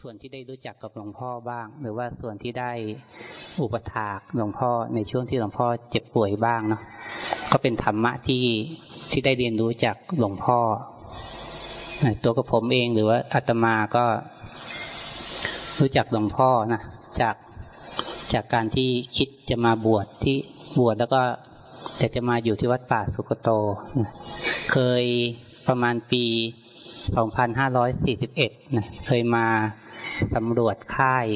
ส่วนที่ได้รู้จักกับหลวงพ่อบ้าง หรือว่าส่วนที่ได้อุปถากหลวงพ่อในช่วงที่หลวงพ่อเจ็บป่วยบ้างเนาะก็เป็นธรรมะที่ที่ได้เรียนรู้จากหลวงพ่อ ตัวกับผมเองหรือว่าอาตมาก็รู้จักหลวงพ่อนะจากจากการที่คิดจะมาบวชที่บวชแล้วก็จะจะมาอยู่ที่วัดป่าสุกโตเคยประมาณปี 2541นะเคยมา สำรวจค่าย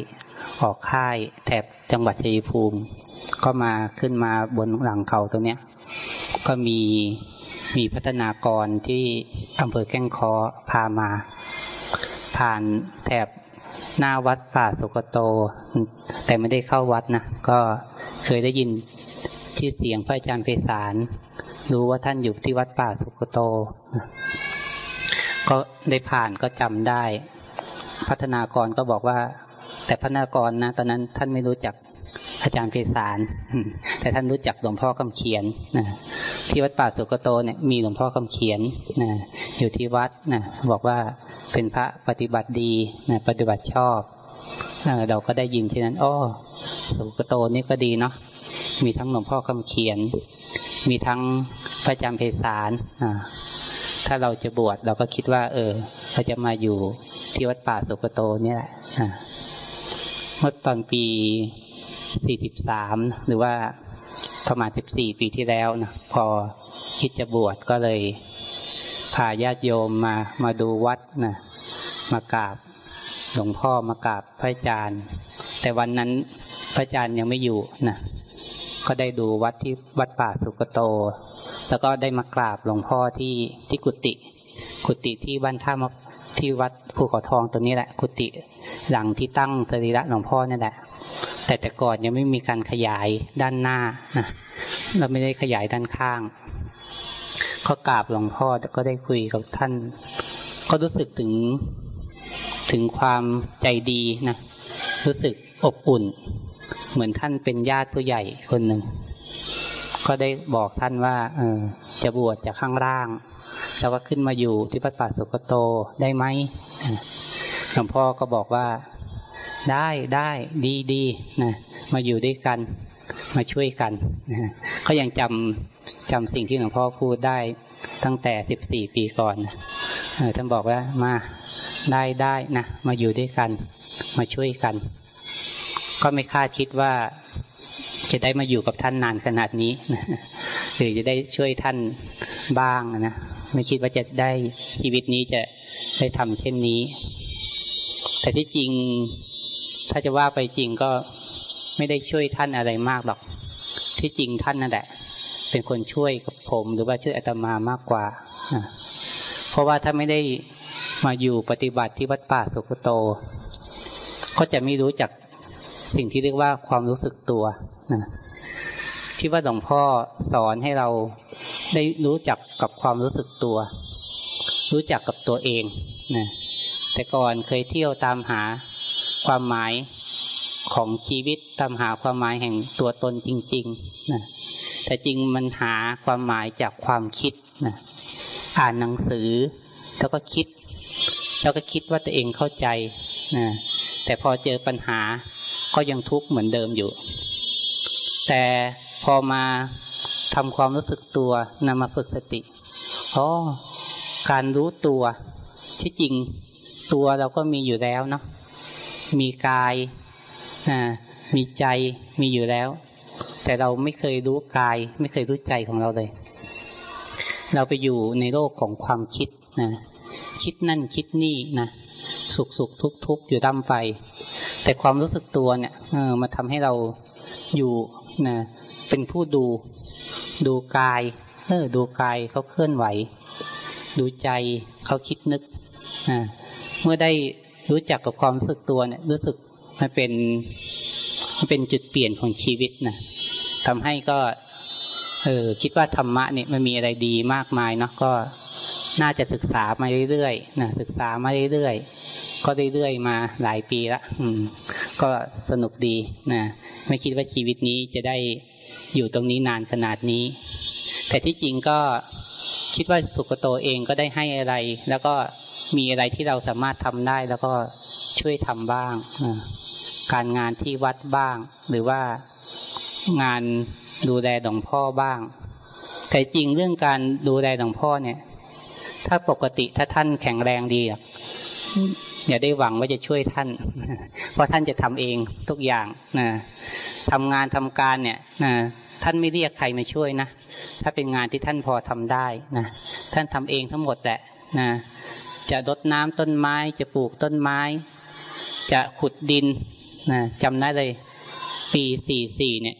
ออกค่ายแถบจังหวัดชัยภูมิ ก็มาขึ้นมาบนหลังเขาตรงเนี้ย ก็มีมีพัฒนากรที่อำเภอแก้งคอพามา ผ่านแถบหน้าวัดป่าสุกโต แต่ไม่ได้เข้าวัดนะ ก็เคยได้ยินชื่อเสียงพระอาจารย์เพศารรู้ว่าท่านอยู่ที่วัดป่าสุกโต ก็ได้ผ่านก็จำได้ พัฒนากรก็บอกว่า แต่พัฒนากรนะ ตอนนั้นท่านไม่รู้จักอาจารย์เพศารแต่ท่านรู้จักหลวงพ่อคำเขียนนะที่วัดป่าสุกโตเนี่ยมีหลวงพ่อคำเขียนนะอยู่ที่วัดนะบอกว่าเป็นพระปฏิบัติดีนะปฏิบัติชอบเราก็ได้ยินเช่นนั้นอ้อสุกโตนี่ก็ดีเนาะมีทั้งหลวงพ่อคำเขียน มีทั้งพระอาจารย์เพศาร ถ้าเราจะบวชเราก็คิดว่า เออเราจะมาอยู่ที่วัดป่าสุกโตนี่แหละเมื่อตอนปีสี่สิบสามหรือว่าประมาณสิบสี่ปีที่แล้วนะพอคิดจะบวชก็เลยพาญาติโยมมามาดูวัดนะมากราบหลวงพ่อมากราบพระอาจารย์ แต่วันนั้นพระอาจารย์ยังไม่อยู่นะก็ได้ดูวัดที่วัดป่าสุกโต แล้วก็ได้มากราบหลวงพ่อที่ที่กุฏิกุฏิที่บ้านท่ามที่วัดภูเขาทองตัวนี้แหละ กุฏิหลังที่ตั้งสรีระหลวงพ่อนี่แหละ แต่แต่ก่อนยังไม่มีการขยายด้านหน้านะเราไม่ได้ขยายด้านข้างก็กราบหลวงพ่อก็ได้คุยกับท่าน ก็รู้สึกถึงถึงความใจดีนะรู้สึกอบอุ่น เหมือนท่านเป็นญาติผู้ใหญ่คนหนึ่ง ก็ได้บอกท่านว่าเออจะบวชจากข้างล่าง แล้วก็ขึ้นมาอยู่ที่พระป่าสุกโตได้ไหมหลวงพ่อก็บอกว่าได้ได้ดีดีนะมาอยู่ด้วยกันมาช่วยกันนะเขายังจำจำสิ่งที่หลวงพ่อพูดได้ตั้งแต่สิบสี่ปีก่อนท่านบอกว่ามาได้ได้นะมาอยู่ด้วยกัน มาช่วยกัน ก็ไม่คาดคิดว่า จะได้มาอยู่กับท่านนานขนาดนี้หรือจะได้ช่วยท่านบ้างนะ ไม่คิดว่าจะได้ชีวิตนี้จะได้ทำเช่นนี้ แต่ที่จริงถ้าจะว่าไปจริงก็ไม่ได้ช่วยท่านอะไรมากหรอก ที่จริงท่านนั่นแหละ เป็นคนช่วยกับผมหรือว่าช่วยอาตมามากกว่า เพราะว่าถ้าไม่ได้มาอยู่ปฏิบัติที่วัดป่าสุกโต ก็จะไม่รู้จัก สิ่งที่เรียกว่าความรู้สึกตัวนะที่ว่าหลวงพ่อสอนให้เราได้รู้จักกับความรู้สึกตัว รู้จักกับตัวเองนะแต่ก่อนเคยเที่ยวตามหาความหมายของชีวิตตามหาความหมายแห่งตัวตนจริงๆนะแต่จริงมันหาความหมายจากความคิดนะอ่านหนังสือ แล้วก็คิด แล้วก็คิดว่าตัวเองเข้าใจนะแต่พอเจอปัญหา ก็ยังทุกข์เหมือนเดิมอยู่ แต่พอมาทำความรู้สึกตัวนำมาฝึกสติอ๋อการรู้ตัวที่จริงตัวเราก็มีอยู่แล้วเนาะมีกายอ่ามีใจมีอยู่แล้ว แต่เราไม่เคยรู้กาย ไม่เคยรู้ใจของเราเลย เราไปอยู่ในโลกของความคิดนะคิดนั่นคิดนี่นะสุขสุขทุกทุกอยู่ตั้มไป แต่ความรู้สึกตัวเนี่ยเออมาทำให้เราอยู่นะเป็นผู้ดู ดูกายเออดูกายเขาเคลื่อนไหว ดูใจเขาคิดนึกนะเมื่อได้รู้จักกับความรู้สึกตัวเนี่ย รู้สึกมันเป็นมันเป็นจุดเปลี่ยนของชีวิตนะทำให้ก็เออคิดว่าธรรมะเนี่ยมันมีอะไรดีมากมายเนาะก็น่าจะศึกษามาเรื่อยๆนะศึกษามาเรื่อยๆ ก็เรื่อยๆมาหลายปีละอืม ก็สนุกดีนะไม่คิดว่าชีวิตนี้จะได้อยู่ตรงนี้นานขนาดนี้ แต่ที่จริงก็คิดว่าสุกโตเองก็ได้ให้อะไร แล้วก็มีอะไรที่เราสามารถทำได้ แล้วก็ช่วยทำบ้างการงานที่วัดบ้าง หรือว่างานดูแลหลวงพ่อบ้าง แต่จริงเรื่องการดูแลหลวงพ่อเนี่ย ถ้าปกติถ้าท่านแข็งแรงดี อย่าได้หวังว่าจะช่วยท่าน เพราะท่านจะทำเองทุกอย่างนะทำงานทำการเนี่ยนะท่านไม่เรียกใครมาช่วยนะถ้าเป็นงานที่ท่านพอทำได้นะท่านทำเองทั้งหมดแหละนะจะรดน้ำต้นไม้ จะปลูกต้นไม้ จะขุดดินนะจำได้เลยปีสี่สี่เนี่ย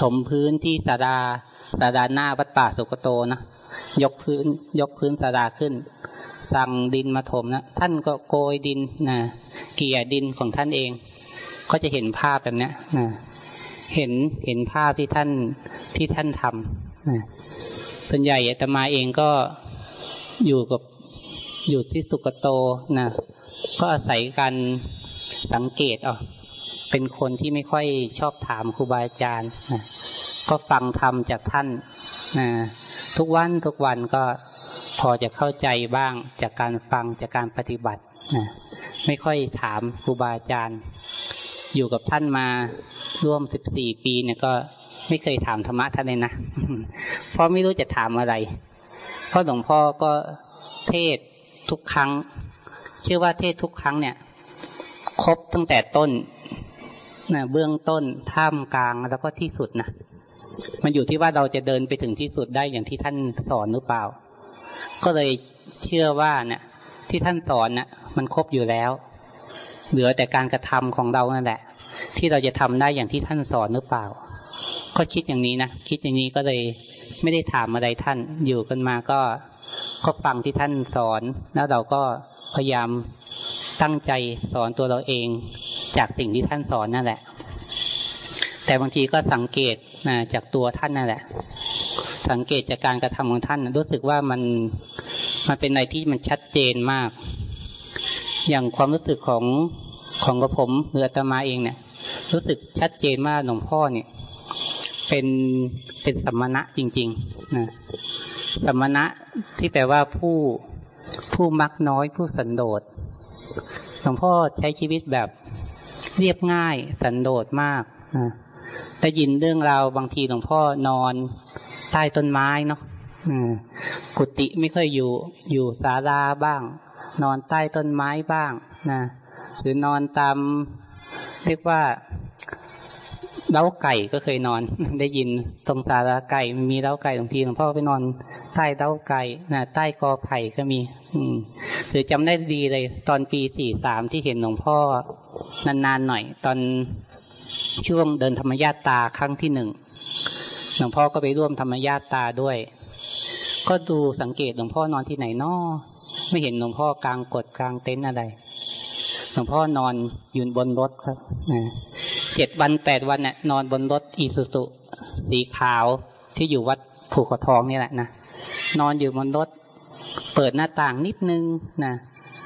ถมพื้นที่สาราสาราหน้าวัดป่าสุกโตนะยกพื้นยกพื้นสาราขึ้น สั่งดินมาถมนะท่านก็โกยดินนะเกี่ยดินของท่านเอง ก็จะเห็นภาพแบบนี้นะเห็นเห็นภาพที่ท่านที่ท่านทำนะส่วนใหญ่อาตมาเองก็อยู่กับอยู่ที่สุกโตนะก็อาศัยการสังเกตอ๋อเป็นคนที่ไม่ค่อยชอบถามครูบาอาจารย์นะก็ฟังธรรมจากท่านนะทุกวันทุกวันก็ พอจะเข้าใจบ้างจากการฟังจากการปฏิบัตินะไม่ค่อยถามครูบาอาจารย์ อยู่กับท่านมาร่วมสิบสี่ปีเนี่ยก็ไม่เคยถามธรรมะท่านเลยนะ เพราะไม่รู้จะถามอะไร เพราะหลวงพ่อก็เทศทุกครั้ง เชื่อว่าเทศทุกครั้งเนี่ย ครบตั้งแต่ต้นนะเบื้องต้นท่ามกลางแล้วก็ที่สุดนะมันอยู่ที่ว่าเราจะเดินไปถึงที่สุดได้อย่างที่ท่านสอนหรือเปล่า ก็เลยเชื่อว่าเนี่ยที่ท่านสอนเนี่ยมันครบอยู่แล้ว เหลือแต่การกระทำของเรานั่นแหละ ที่เราจะทำได้อย่างที่ท่านสอนหรือเปล่า ก็คิดอย่างนี้นะคิดอย่างนี้ก็เลยไม่ได้ถามอะไรท่านอยู่กันมาก็ก็ฟังที่ท่านสอน แล้วเราก็พยายามตั้งใจสอนตัวเราเองจากสิ่งที่ท่านสอนนั่นแหละ แต่บางทีก็สังเกตนะจากตัวท่านนั่นแหละ สังเกตจากการกระทำของท่าน รู้สึกว่ามันมันเป็นอะไรที่มันชัดเจนมาก อย่างความรู้สึกของของกระผมหรืออาตมาเองเนี่ย รู้สึกชัดเจนมากหลวงพ่อเนี่ย เป็นเป็นสัมมณะจริงๆนะสัมมณะที่แปลว่าผู้ผู้มักน้อยผู้สันโดษหลวงพ่อใช้ชีวิตแบบเรียบง่ายสันโดษมากนะ ได้ยินเรื่องราวบางทีหลวงพ่อนอนใต้ต้นไม้เนาะกุฏิไม่ค่อยอยู่ อยู่ศาลาบ้าง นอนใต้ต้นไม้บ้างนะหรือนอนตามเรียกว่าเล้าไก่ก็เคยนอน ได้ยินตรงสาราไก่มีเล้าไก่บางทีหลวงพ่อไปนอนใต้เล้าไก่นะใต้กอไผ่ก็มี อืมหรือจำได้ดีเลย ตอนปีสี่สามที่เห็นหลวงพ่อนานๆหน่อย ตอน ช่วงเดินธรรมญาตาครั้งที่หนึ่งหลวงพ่อก็ไปร่วมธรรมญาตาด้วย ก็ดูสังเกตหลวงพ่อนอนที่ไหนนอไม่เห็นหลวงพ่อกลางกดกลางเต็นท์อะไรหลวงพ่อนอนอยู่บนรถครับเจ็ดวันแปดวันเนี่ยนอนบนรถอีซูซุสีขาวที่อยู่วัดผูกทองนี่แหละนะนอนอยู่บนรถ เปิดหน้าต่างนิดนึงนะ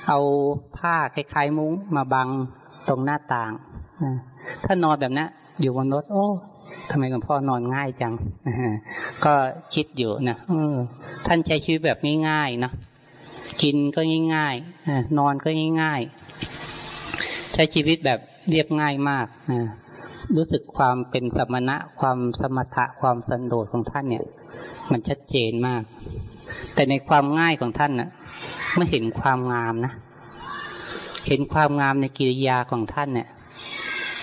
เอาผ้าคล้ายๆมุ้งมาบังตรงหน้าต่างนะ ถ้านอนแบบนี้อยู่บนรถ โอ้ทำไมหลวงพ่อนอนง่ายจังก็คิดอยู่นะท่านใช้ชีวิตแบบง่ายๆนะกินก็ง่ายๆนอนก็ง่ายๆ ใช้ชีวิตแบบเรียบง่ายมากรู้สึกความเป็นสมณะ ความสมถะความสันโดษของท่านเนี่ย มันชัดเจนมาก แต่ในความง่ายของท่านน่ะไม่เห็นความงามนะ เห็นความงามในกิริยาของท่านเนี่ย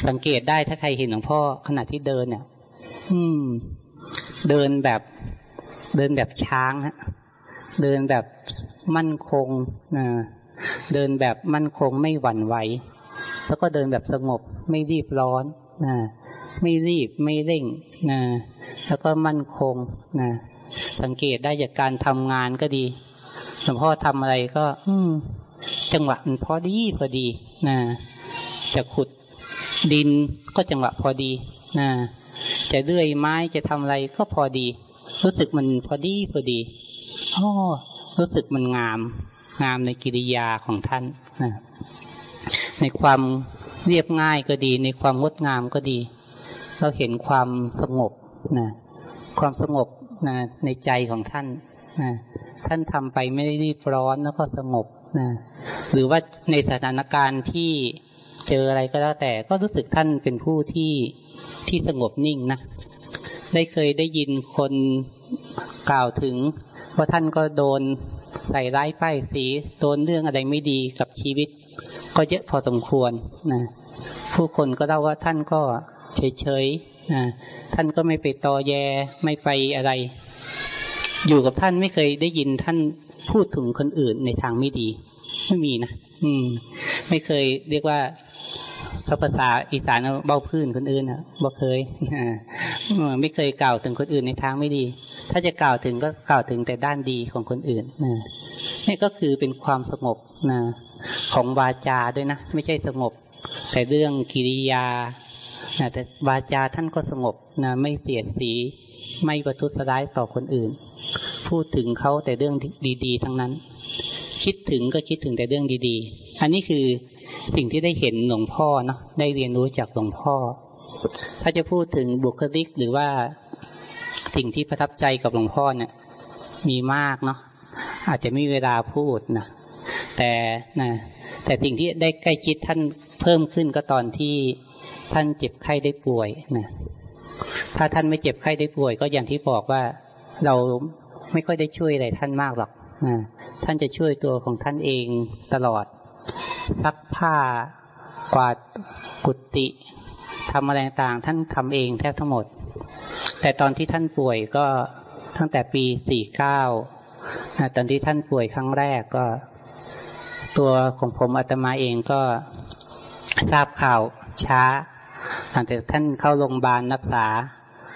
สังเกตได้ถ้าใครเห็นหลวงพ่อขณะที่เดินเนี่ย อืม เดินแบบเดินแบบช้างฮะ เดินแบบมั่นคงนะเดินแบบมั่นคงไม่หวั่นไหว แล้วก็เดินแบบสงบไม่รีบร้อนนะไม่รีบไม่เร่งนะแล้วก็มั่นคงนะสังเกตได้จากการทำงานก็ดีหลวงพ่อทำอะไรก็ อืมจังหวะมันพอดีพอดีนะจะขุด ดินก็จังหวะพอดีนะจะเลื่อยไม้จะทำอะไรก็พอดี รู้สึกมันพอดีพอดีอ๋อรู้สึกมันงาม งามในกิริยาของท่านนะในความเรียบง่ายก็ดี ในความงดงามก็ดี เราเห็นความสงบนะความสงบนะในใจของท่านนะท่านทำไปไม่ได้รีบร้อนแล้วก็สงบนะหรือว่าในสถานการณ์ที่ เจออะไรก็แล้วแต่ก็รู้สึกท่านเป็นผู้ที่ที่สงบนิ่งนะได้เคยได้ยินคนกล่าวถึงว่าท่านก็โดนใส่ร้ายป้ายสีโดนเรื่องอะไรไม่ดีกับชีวิต ก็เยอะพอสมควรนะผู้คนก็เล่าว่าท่านก็เฉยๆนะท่านก็ไม่ไปตอแยไม่ไปอะไร อยู่กับท่านไม่เคยได้ยินท่านพูดถึงคนอื่นในทางไม่ดี ไม่มีนะอืม ไม่เคยเรียกว่า ภาษาอีสานเบ้าพื้นคนอื่นนะบ่เคยไม่เคยกล่าวถึงคนอื่นในทางไม่ดี ถ้าจะกล่าวถึงก็กล่าวถึงแต่ด้านดีของคนอื่นนะนี่ก็คือเป็นความสงบนะของวาจาด้วยนะไม่ใช่สงบ แต่เรื่องกิริยาแต่วาจาท่านก็สงบนะไม่เสียดสีไม่ประทุษร้ายต่อคนอื่น พูดถึงเขาแต่เรื่องดี ๆ ทั้งนั้น คิดถึงก็คิดถึงแต่เรื่องดี ๆ อันนี้คือ สิ่งที่ได้เห็นหลวงพ่อเนาะได้เรียนรู้จากหลวงพ่อ ถ้าจะพูดถึงบุคลิกหรือว่าสิ่งที่ประทับใจกับหลวงพ่อเนี่ย มีมากเนาะอาจจะไม่มีเวลาพูดนะแต่นะแต่สิ่งที่ได้ใกล้ชิดท่านเพิ่มขึ้นก็ตอนที่ท่านเจ็บไข้ได้ป่วยนะถ้าท่านไม่เจ็บไข้ได้ป่วย ก็อย่างที่บอกว่าเราไม่ค่อยได้ช่วยอะไรท่านมากหรอกนะท่านจะช่วยตัวของท่านเองตลอด ซักผ้ากวาดกุฏิทำอะไรต่างท่านทำเองแทบทั้งหมด แต่ตอนที่ท่านป่วยก็ตั้งแต่ปีสี่เก้าตอนที่ท่านป่วยครั้งแรกก็ ตัวของผมอาตมาเองก็ทราบข่าวช้าหลังจากท่านเข้าโรงพยาบาลรักษา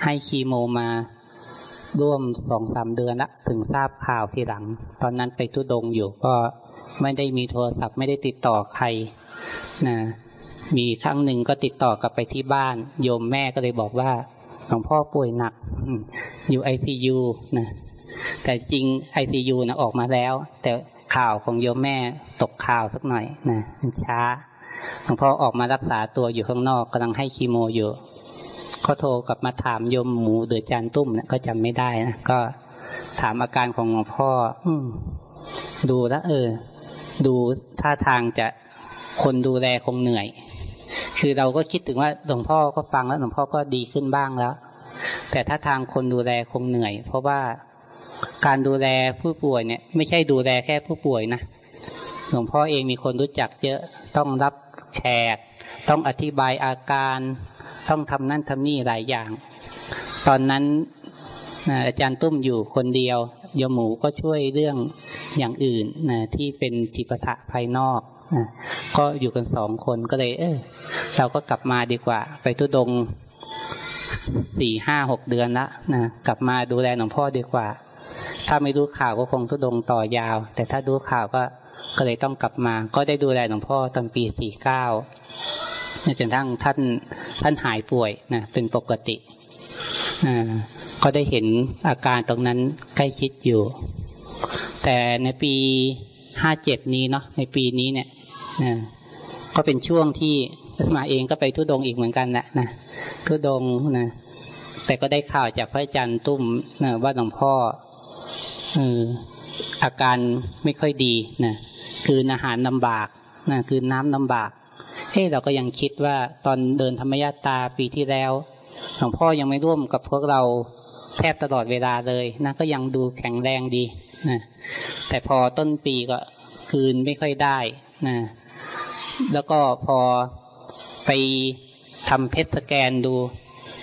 ให้คีโมมาร่วมสองสามเดือนละถึงทราบข่าวทีหลัง ตอนนั้นไปทุดงอยู่ก็ ไม่ได้มีโทรศัพท์ไม่ได้ติดต่อใครนะมีครั้งหนึ่งก็ติดต่อกลับไปที่บ้าน โยมแม่ก็เลยบอกว่าหลวงพ่อป่วยหนักอยู่ไอซียูนะแต่จริงไอซียูนะออกมาแล้ว แต่ข่าวของโยมแม่ตกข่าวสักหน่อยนะมันช้าหลวงพ่อออกมารักษาตัวอยู่ข้างนอกกำลังให้คีโมอยู่เขาโทรกลับมาถามโยมหมูเดือจานตุ้มนะก็จำไม่ได้นะก็ถามอาการของหลวงพ่อ อืดูแล้วเออ ดูท่าทางจะคนดูแลคงเหนื่อย คือเราก็คิดถึงว่าหลวงพ่อก็ฟังแล้วหลวงพ่อก็ดีขึ้นบ้างแล้ว แต่ถ้าทางคนดูแลคงเหนื่อย เพราะว่าการดูแลผู้ป่วยเนี่ย ไม่ใช่ดูแลแค่ผู้ป่วยนะหลวงพ่อเองมีคนรู้จักเยอะต้องรับแขกต้องอธิบายอาการ ต้องทำนั่นทำนี่หลายอย่าง ตอนนั้นอาจารย์ตุ้มอยู่คนเดียว ยมหมูก็ช่วยเรื่องอย่างอื่นนะที่เป็นจิปะทะภายนอกนะก็อยู่กันสองคนก็เลย เออเราก็กลับมาดีกว่า ไปทุดงสี่ห้าหกเดือนละนะกลับมาดูแลหลวงพ่อดีกว่า ถ้าไม่รู้ข่าวก็คงทุดงต่อยาว แต่ถ้าดูข่าวก็ก็เลยต้องกลับมา ก็ได้ดูแลหลวงพ่อตอนปีสี่เก้าจนทั้งท่านท่านหายป่วยนะเป็นปกติอ่า ก็ได้เห็นอาการตรงนั้นใกล้ชิดอยู่ แต่ในปีห้าเจ็ดนี้เนาะในปีนี้เนี่ยก็เป็นช่วงที่อาตมาเองก็ไปทุดงอีกเหมือนกันแหละนะทุดงนะแต่ก็ได้ข่าวจากพระอาจารย์ตุ้มนะว่าหลวงพ่อเอออาการไม่ค่อยดีนะคืออาหารลาบากนะคือน้ำลาบากเฮ้เราก็ยังคิดว่าตอนเดินธรรมยาตาปีที่แล้วหลวงพ่อยังไม่ร่วมกับพวกเรา แทบตลอดเวลาเลยนะก็ยังดูแข็งแรงดีนะแต่พอต้นปีก็คืนไม่ค่อยได้นะแล้วก็พอไปทำเพชสแกนดู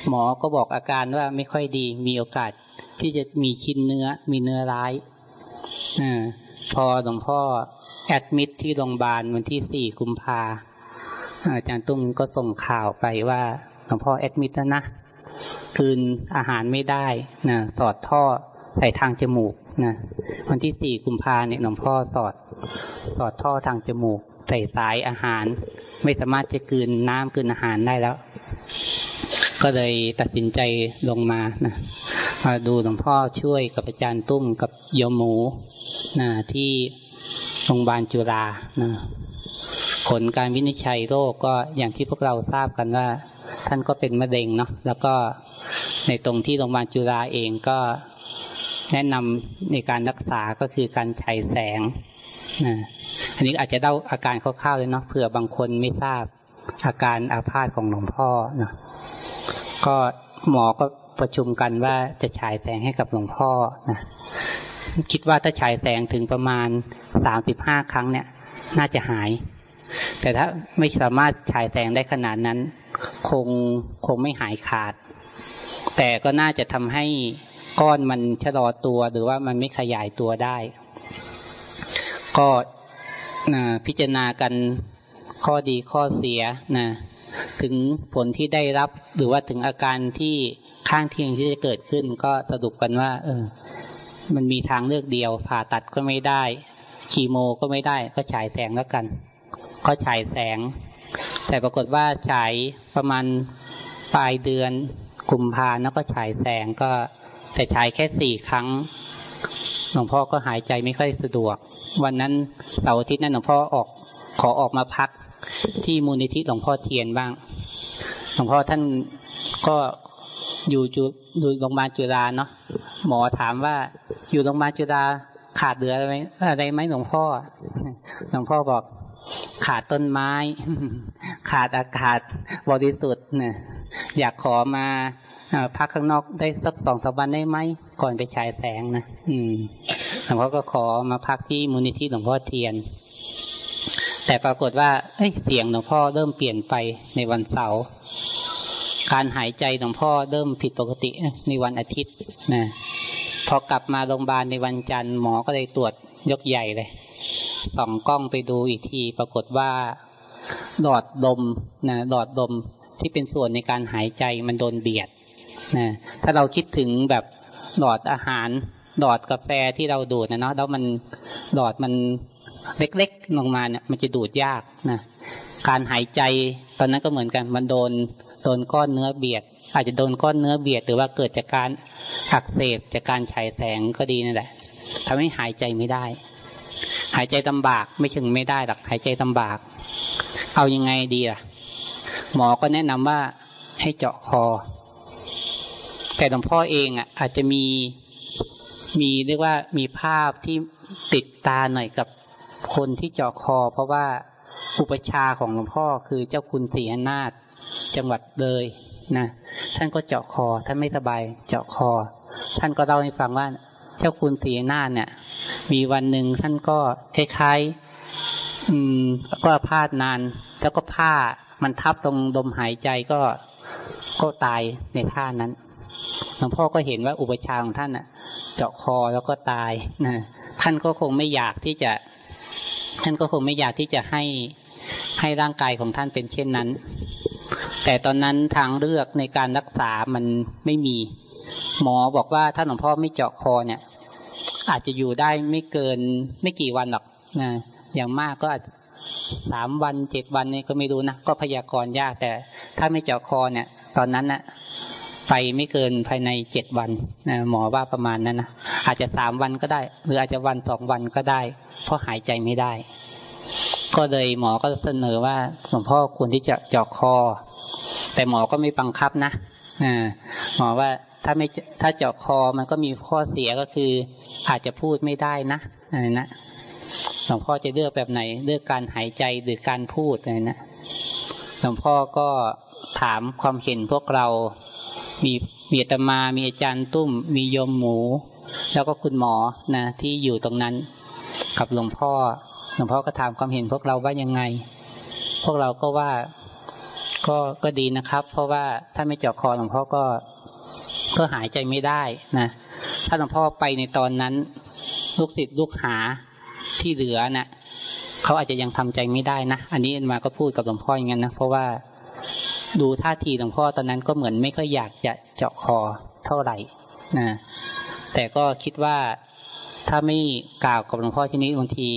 หมอก็บอกอาการว่าไม่ค่อยดี มีโอกาสที่จะมีชิ้นเนื้อมีเนื้อร้ายอพอหลวงพ่อแอดมิดที่โรงพยาบาลวันที่สี่กุมภาอาจารย์ตุ้มก็ส่งข่าวไปว่าหลวงพ่อแอดมิดแล้วนะ คืนอาหารไม่ได้นะสอดท่อใส่ทางจมูกนะวันที่สี่กุมภาเนี่ยหลวงพ่อสอด สอดท่อทางจมูก ใส่สายอาหาร ไม่สามารถจะคืนน้ำคืนอาหารได้แล้ว ก็เลยตัดสินใจลงมานะมาดูหลวงพ่อช่วยกับอาจารย์ตุ้มกับโยมหมูนะที่โรงพยาบาลจุฬานะผลการวินิจฉัยโรคก็อย่างที่พวกเราทราบกันว่า ท่านก็เป็นมะเร็งเนาะแล้วก็ ในตรงที่โรงพยาบาลจุฬาเองก็แนะนำในการรักษาก็คือการฉายแสงนะอันนี้อาจจะเล่าอาการคร่าวๆเลยเนาะเผื่อบางคนไม่ทราบอาการอาพาธของหลวงพ่อเนาะก็หมอก็ประชุมกันว่าจะฉายแสงให้กับหลวงพ่อนะคิดว่าถ้าฉายแสงถึงประมาณสามสิบห้าครั้งเนี่ย น่าจะหาย แต่ถ้าไม่สามารถฉายแสงได้ขนาดนั้น คงคงไม่หายขาด แต่ก็น่าจะทำให้ก้อนมันชะลอตัวหรือว่ามันไม่ขยายตัวได้ ก็พิจารณากันข้อดีข้อเสียนะถึงผลที่ได้รับหรือว่าถึงอาการที่ข้างเคียงที่จะเกิดขึ้น ก็สรุปกันว่า เออ มันมีทางเลือกเดียว ผ่าตัดก็ไม่ได้คีโมก็ไม่ได้ ก็ฉายแสงแล้วกัน ก็ฉายแสง แต่ปรากฏว่าฉายประมาณปลายเดือน กุมภาแล้วก็ฉายแสงก็แต่ฉายแค่สี่ครั้ง หลวงพ่อก็หายใจไม่ค่อยสะดวก วันนั้นเสาร์อาทิตย์นั้นหลวงพ่อออกขอออกมาพักที่มูลนิธิหลวงพ่อเทียนบ้าง หลวงพ่อท่านก็อยู่อยู่อยู่โรงพยาบาลจุฬาเนาะหมอถามว่าอยู่โรงพยาบาลจุฬาขาดเหลืออะไรอะไรไหมหลวงพ่อ หลวงพ่อบอกขาดต้นไม้ ขาดอากาศบริสุทธิ์เนี่ย อยากขอมาพักข้างนอกได้สักสองสามวันได้ไหมก่อนไปฉายแสงนะอืมหลวงพ่อก็ขอมาพักที่มูลนิธิหลวงพ่อเทียน แต่ปรากฏว่าเอ้ยเสียงหลวงพ่อเริ่มเปลี่ยนไปในวันเสาร์การหายใจหลวงพ่อเริ่มผิดปกติในวันอาทิตย์นะพอกลับมาโรงพยาบาลในวันจันทร์หมอก็เลยตรวจยกใหญ่เลยส่องกล้องไปดูอีกที ปรากฏว่าหลอดลมนะหลอดลม ที่เป็นส่วนในการหายใจมันโดนเบียดนะถ้าเราคิดถึงแบบหลอดอาหารหลอดกาแฟที่เราดูดนะเนาะแล้วมันหลอดมันเล็กๆลงมาเนี่ยมันจะดูดยากนะการหายใจตอนนั้นก็เหมือนกัน มันโดนโดนก้อนเนื้อเบียด อาจจะโดนก้อนเนื้อเบียด หรือว่าเกิดจากการอักเสบจากการฉายแสงก็ดีนั่นแหละทำให้หายใจไม่ได้ หายใจลำบากไม่ถึงไม่ได้หรอกหายใจลำบาก เอายังไงดีล่ะ หมอก็แนะนำว่าให้เจาะคอ แต่หลวงพ่อเองอะ อาจจะมีมีเรียกว่ามีภาพที่ติดตาหน่อยกับคนที่เจาะคอ เพราะว่าอุปชาของหลวงพ่อคือเจ้าคุณศรีอนาถจังหวัดเลยนะท่านก็เจาะคอ ท่านไม่สบายเจาะคอ ท่านก็เล่าให้ฟังว่า เจ้าคุณศรีอนาถเนี่ย มีวันหนึ่งท่านก็คล้ายๆอืมก็พาดนานแล้วก็ผ้า มันทับตรงดมหายใจก็ก็ตายในท่านั้นหลวงพ่อก็เห็นว่าอุปชาของท่านอะเจาะคอแล้วก็ตายนะท่านก็คงไม่อยากที่จะ ท่านก็คงไม่อยากที่จะให้ให้ร่างกายของท่านเป็นเช่นนั้น แต่ตอนนั้นทางเลือกในการรักษามันไม่มี หมอบอกว่าถ้าหลวงพ่อไม่เจาะคอเนี่ย อาจจะอยู่ได้ไม่เกินไม่กี่วันหรอกนะอย่างมากก็อาจ สามวันเจ็ดวันนี่ก็ไม่รู้นะ ก็พยากรณ์ยากแต่ ถ้าไม่เจาะคอเนี่ย ตอนนั้นนะ่ะไปไม่เกินภายในเจ็ดวันนะหมอว่าประมาณนั้นนะอาจจะสามวันก็ได้ หรืออาจจะวันสองวันก็ได้ เพราะหายใจไม่ได้ ก็เลยหมอก็เสนอว่าหลวงพ่อควรที่จะเจาะคอ แต่หมอก็ไม่บังคับนะหมอว่าถ้าไม่ถ้าเจาะคอมันก็มีข้อเสียก็คือ อาจจะพูดไม่ได้นะอะไรนะ หลวงพ่อจะเลือกแบบไหน เลือกการหายใจหรือการพูดอะไรนะหลวงพ่อก็ถามความเห็นพวกเรา มีมีตมา มีอาจารย์ตุ้ม มีโยมหมู แล้วก็คุณหมอนะที่อยู่ตรงนั้น กับหลวงพ่อ หลวงพ่อก็ถามความเห็นพวกเราว่ายังไง พวกเราก็ว่าก็ก็ดีนะครับ เพราะว่าถ้าไม่เจาะคอหลวงพ่อก็ก็หายใจไม่ได้นะ ถ้าหลวงพ่อไปในตอนนั้น ลูกศิษย์ลูกหา ที่เหลือนะ่ะเขาอาจจะยังทำใจไม่ได้นะ อันนี้มาก็พูดกับหลวงพ่ออย่างนั้นนะ เพราะว่าดูท่าทีหลวงพ่อตอนนั้นก็เหมือนไม่ค่อยอยากจะเจาะคอเท่าไหร่นะแต่ก็คิดว่าถ้าไม่กล่าวกับหลวงพ่อที่นี้บางที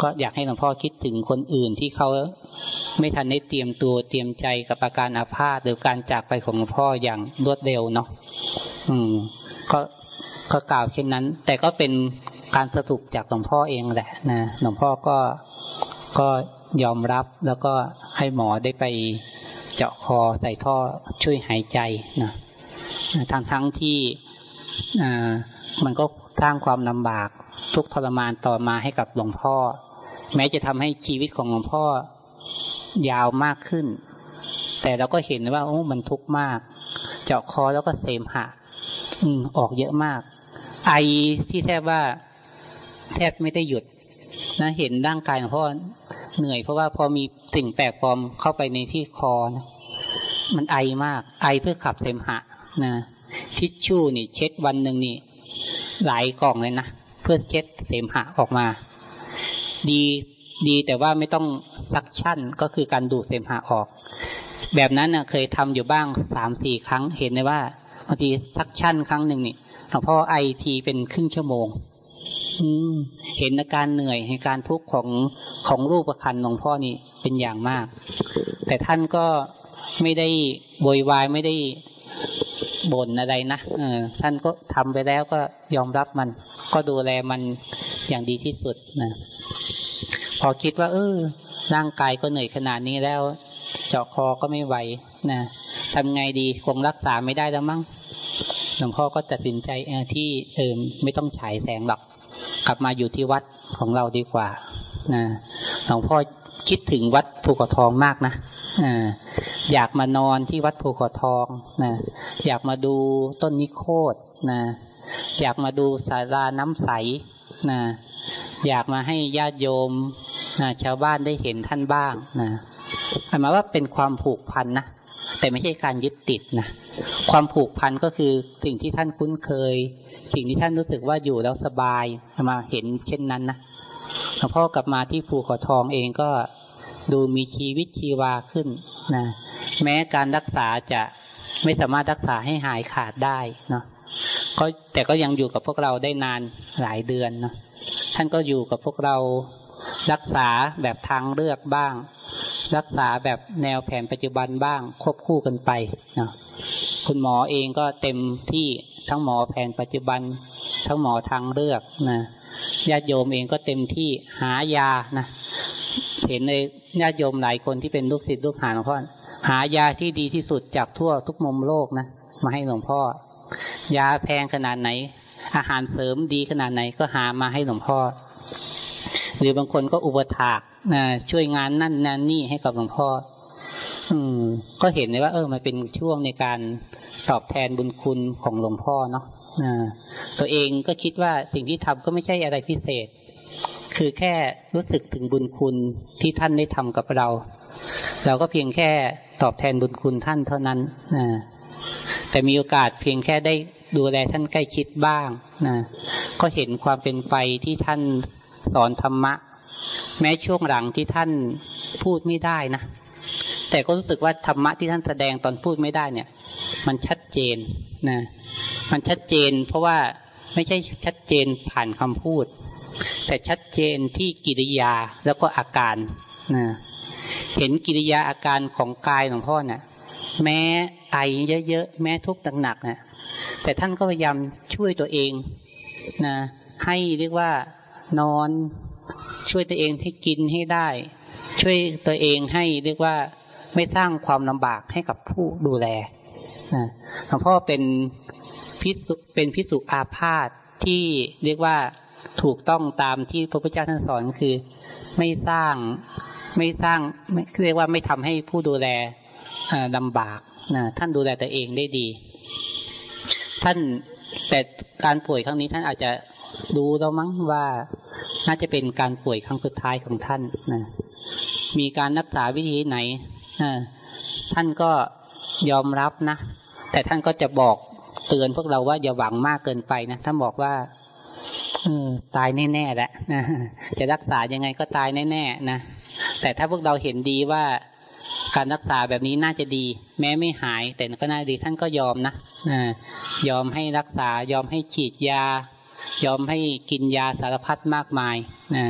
ก็อยากให้หลวงพ่อคิดถึงคนอื่นที่เขาไม่ทันได้เตรียมตัวเตรียมใจกับอาการอาภาษหรือการจากไปของหลวงพ่ออย่างรวดเร็วเนาะอืมก็ก็กล่าวเช่นนั้น แต่ก็เป็น การสรุปจากหลวงพ่อเองแหละนะหลวงพ่อก็ก็ยอมรับแล้วก็ให้หมอได้ไปเจาะคอใส่ท่อช่วยหายใจนะทั้งทั้งที่มันก็สร้างความลำบากทุกทรมานต่อมาให้กับหลวงพ่อ แม้จะทำให้ชีวิตของหลวงพ่อยาวมากขึ้น แต่เราก็เห็นว่าโอ้มันทุกข์มาก เจาะคอแล้วก็เสมหะ อืออกเยอะมาก ไอที่แทบว่า แทบไม่ได้หยุดนะเห็นร่างกายของพ่อเหนื่อยเพราะว่าพอมีสิ่งแปลกปลอมเข้าไปในที่คอนะมันไอมาก ไอเพื่อขับเสมหะนะทิชชู่นี่ เช็ดวันหนึ่งนี่ หลายกล่องเลยนะเพื่อเช็ดเสมหะออกมา ดีดีแต่ว่าไม่ต้อง suction ก็คือการดูดเสมหะออก แบบนั้นนะเคยทำอยู่บ้างสามสี่ครั้งเห็นเลยว่าบางที suction ครั้งหนึ่งนี่หลวงพ่อไอทีเป็นครึ่งชั่วโมง เห็นอาการเหนื่อยเห็นการทุกข์ของของรูปขันธ์หลวงพ่อนี่เป็นอย่างมาก แต่ท่านก็ไม่ได้โวยวายไม่ได้บ่นอะไรนะเออท่านก็ทำไปแล้วก็ยอมรับมัน ก็ดูแลมันอย่างดีที่สุดนะพอคิดว่า เออ ร่างกายก็เหนื่อยขนาดนี้แล้ว เจาะคอก็ไม่ไหวนะทำไงดีคงรักษาไม่ได้แล้วมั้ง หลวงพ่อก็ตัดสินใจที่เออไม่ต้องฉายแสงหรอกกลับมาอยู่ที่วัดของเราดีกว่านะหลวงพ่อคิดถึงวัดภูเขาทองมากนะอยากมานอนที่วัดภูเขาทองนะอยากมาดูต้นนิโคตนะอยากมาดูสาราน้ำใสนะอยากมาให้ญาติโยมนะชาวบ้านได้เห็นท่านบ้างนะหมายว่าเป็นความผูกพันนะแต่ไม่ใช่การยึดติดนะ ความผูกพันก็คือสิ่งที่ท่านคุ้นเคย สิ่งที่ท่านรู้สึกว่าอยู่แล้วสบายมาเห็นเช่นนั้นนะหลวงพ่อกลับมาที่ภูเขาทองเองก็ดูมีชีวิตชีวาขึ้นนะแม้การรักษาจะไม่สามารถรักษาให้หายขาดได้เนาะก็แต่ก็ยังอยู่กับพวกเราได้นานหลายเดือนเนาะท่านก็อยู่กับพวกเรารักษาแบบทางเลือกบ้าง รักษาแบบแนวแผนปัจจุบันบ้างควบคู่กันไปเนาะ คุณหมอเองก็เต็มที่ทั้งหมอแผนปัจจุบัน ทั้งหมอทางเลือกนะญาติโยมเองก็เต็มที่หายานะเห็นในญาติโยมหลายคนที่เป็นลูกศิษย์ลูกหาหลวงพ่อหายาที่ดีที่สุดจากทั่วทุกมุมโลกนะมาให้หลวงพ่อ ยาแพงขนาดไหน อาหารเสริมดีขนาดไหนก็หามาให้หลวงพ่อ หรือบางคนก็อุปถากนะช่วยงานนั่นนั่นนี่ให้กับหลวงพ่อ ก็เห็นเลยว่า เออ มันเป็นช่วงในการตอบแทนบุญคุณของหลวงพ่อเนาะตัวเองก็คิดว่าสิ่งที่ทำก็ไม่ใช่อะไรพิเศษ คือแค่รู้สึกถึงบุญคุณที่ท่านได้ทำกับเรา เราก็เพียงแค่ตอบแทนบุญคุณท่านเท่านั้นนะแต่มีโอกาสเพียงแค่ได้ดูแลท่านใกล้ชิดบ้างนะก็เห็นความเป็นไปที่ท่านสอนธรรมะ แม้ช่วงหลังที่ท่านพูดไม่ได้นะ แต่ก็รู้สึกว่าธรรมะที่ท่านแสดงตอนพูดไม่ได้เนี่ย มันชัดเจนนะ มันชัดเจน เพราะว่าไม่ใช่ชัดเจนผ่านคำพูด แต่ชัดเจนที่กิริยาแล้วก็อาการนะเห็นกิริยาอาการของกายหลวงพ่อเนะ่ยแม้ไอเยอะๆแม้ทุกข์หนักๆนะแต่ท่านก็พยายามช่วยตัวเองนะให้เรียกว่านอนช่วยตัวเองให้กินให้ได้ ช่วยตัวเองให้เรียกว่า ไม่สร้างความลำบากให้กับผู้ดูแลนะหลวงพ่อเป็นพิสุเป็นพิสุอาพาธที่เรียกว่าถูกต้องตามที่พระพุทธเจ้าท่านสอนคือไม่สร้างไม่สร้างเรียกว่าไม่ทำให้ผู้ดูแลลำบากนะท่านดูแลตัวเองได้ดี ท่านแต่การป่วยครั้งนี้ท่านอาจจะดูเรามั้งว่าน่าจะเป็นการป่วยครั้งสุดท้ายของท่านนะมีการรักษาวิธีไหน ท่านก็ยอมรับนะ แต่ท่านก็จะบอกเตือนพวกเราว่าอย่าหวังมากเกินไปนะท่านบอกว่าตายแน่ๆแหละนะจะรักษายังไงก็ตายแน่ๆนะแต่ถ้าพวกเราเห็นดีว่าการรักษาแบบนี้น่าจะดี แม้ไม่หาย แต่ก็น่าดีท่านก็ยอมนะยอมให้รักษายอมให้ฉีดยา ยอมให้กินยาสารพัดมากมายนะ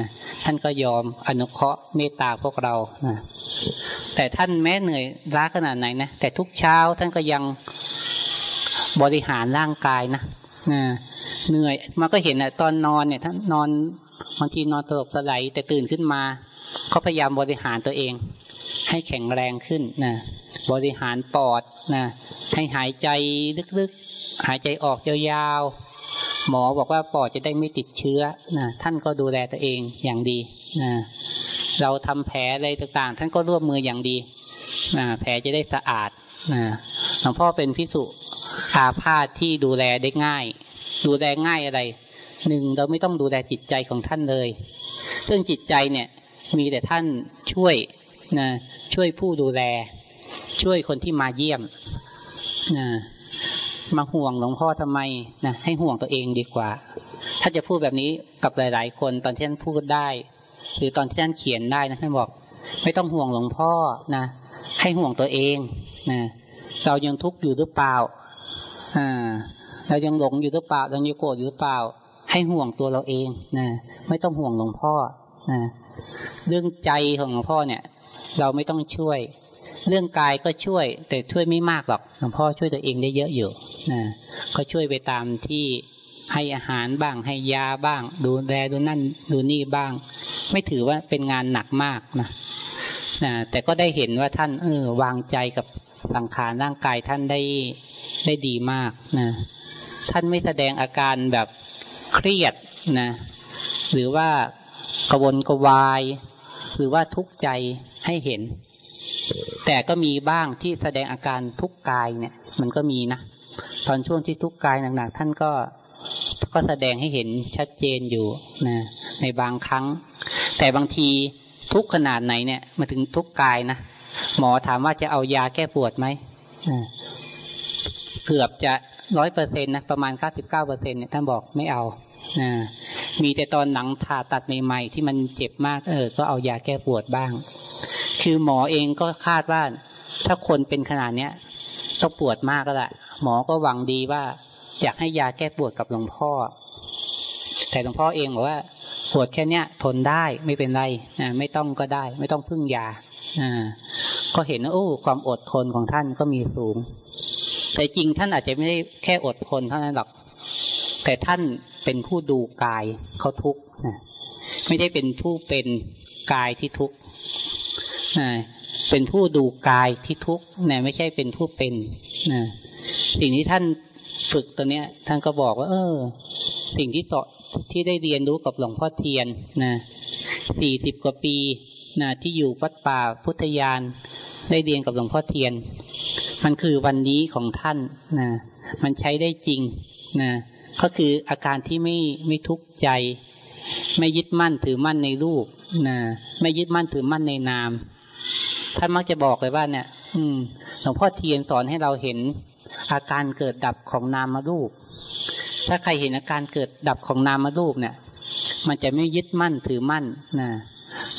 ท่านก็ยอมอนุเคราะห์เมตตาพวกเรานะ แต่ท่านแม้เหนื่อยล้าขนาดไหนนะแต่ทุกเช้าท่านก็ยังบริหารร่างกายนะเหนื่อยมันก็เห็นอะตอนนอนเนี่ยท่านนอนบางทีนอนตลบสลายแต่ตื่นขึ้นมาเขาพยายามบริหารตัวเอง ให้แข็งแรงขึ้นนะบริหารปอดนะให้หายใจลึกๆ หายใจออกยาวๆหมอบอกว่าปอดจะได้ไม่ติดเชื้อนะท่านก็ดูแลตัวเองอย่างดีนะ เราทำแผลอะไรต่างๆ ท่านก็ร่วมมืออย่างดีแผลจะได้สะอาดหลวงพ่อเป็นพิสุอาพาธที่ดูแลได้ง่าย ดูแลง่ายอะไรหนึ่งเราไม่ต้องดูแลจิตใจของท่านเลย ซึ่งจิตใจเนี่ย มีแต่ท่านช่วยนะช่วยผู้ดูแล ช่วยคนที่มาเยี่ยมนะมาห่วงหลวงพ่อทำไมนะให้ห่วงตัวเองดีกว่า ถ้าจะพูดแบบนี้กับหลาย ๆ คนตอนที่ท่านพูดได้ หรือตอนที่ท่านเขียนได้นะท่านบอก ไม่ต้องห่วงหลวงพ่อนะให้ห่วงตัวเองนะเรายังทุกข์อยู่หรือเปล่าอ่าเรายังหลงอยู่หรือเปล่าเรายังโกรธอยู่หรือเปล่า ให้ห่วงตัวเราเองนะไม่ต้องห่วงหลวงพ่อนะเรื่องใจของหลวงพ่อเนี่ย เราไม่ต้องช่วย เรื่องกายก็ช่วย แต่ช่วยไม่มากหรอกหลวงพ่อช่วยตัวเองได้เยอะอยู่นะก็ช่วยไปตามที่ ให้อาหารบ้าง ให้ยาบ้าง ดูแลดูนั่นดูนี่บ้าง ไม่ถือว่าเป็นงานหนักมากนะนะแต่ก็ได้เห็นว่าท่านเออวางใจกับสังขารร่างกายท่านได้ได้ดีมากนะท่านไม่แสดงอาการแบบเครียดนะหรือว่ากวนกวาย หรือว่าทุกข์ใจให้เห็น แต่ก็มีบ้างที่แสดงอาการทุกข์กายเนี่ย มันก็มีนะตอนช่วงที่ทุกข์กายหนักๆท่านก็ ก็แสดงให้เห็นชัดเจนอยู่นะในบางครั้ง แต่บางทีทุกขนาดไหนเนี่ยมาถึงทุกกายนะหมอถามว่าจะเอายาแก้ปวดไหมเกือบจะร้อยเปอร์เซ็นต์นะประมาณเก้าสิบเก้าเปอร์เซ็นเนี่ยท่านบอกไม่เอานะมีแต่ตอนหนังผ่าตัดใหม่ๆที่มันเจ็บมากเออ ก็เอายาแก้ปวดบ้าง คือหมอเองก็คาดว่า ถ้าคนเป็นขนาดเนี้ยต้องปวดมากก็แหละหมอก็หวังดีว่า อยากให้ยาแก้ปวดกับหลวงพ่อ แต่หลวงพ่อเองบอกว่าปวดแค่เนี้ย ทนได้ไม่เป็นไรนะไม่ต้องก็ได้ ไม่ต้องพึ่งยาอ่าก็เห็นว่าโอ้ความอดทนของท่านก็มีสูง แต่จริงท่านอาจจะไม่ได้แค่อดทนเท่านั้นหรอก แต่ท่านเป็นผู้ดูกายเขาทุกข์นะไม่ได้เป็นผู้เป็นกายที่ทุกข์เป็นผู้ดูกายที่ทุกข์นะไม่ใช่เป็นผู้เป็นนะสิ่งที่ท่าน ฝึกตัวเนี้ย ท่านก็บอกว่า เออ สิ่งที่สอที่ได้เรียนรู้กับหลวงพ่อเทียนนะสี่สิบกว่าปีนะที่อยู่วัดป่าพุทธยานได้เรียนกับหลวงพ่อเทียน มันคือวันนี้ของท่านนะมันใช้ได้จริงนะก็คืออาการที่ไม่ไม่ทุกข์ใจ ไม่ยึดมั่นถือมั่นในรูปนะไม่ยึดมั่นถือมั่นในนาม ท่านมักจะบอกเลยว่าเนี่ย อืมหลวงพ่อเทียนสอนให้เราเห็น อาการเกิดดับของนามรูป ถ้าใครเห็นอาการเกิดดับของนามรูปเนี่ย มันจะไม่ยึดมั่นถือมั่นนะ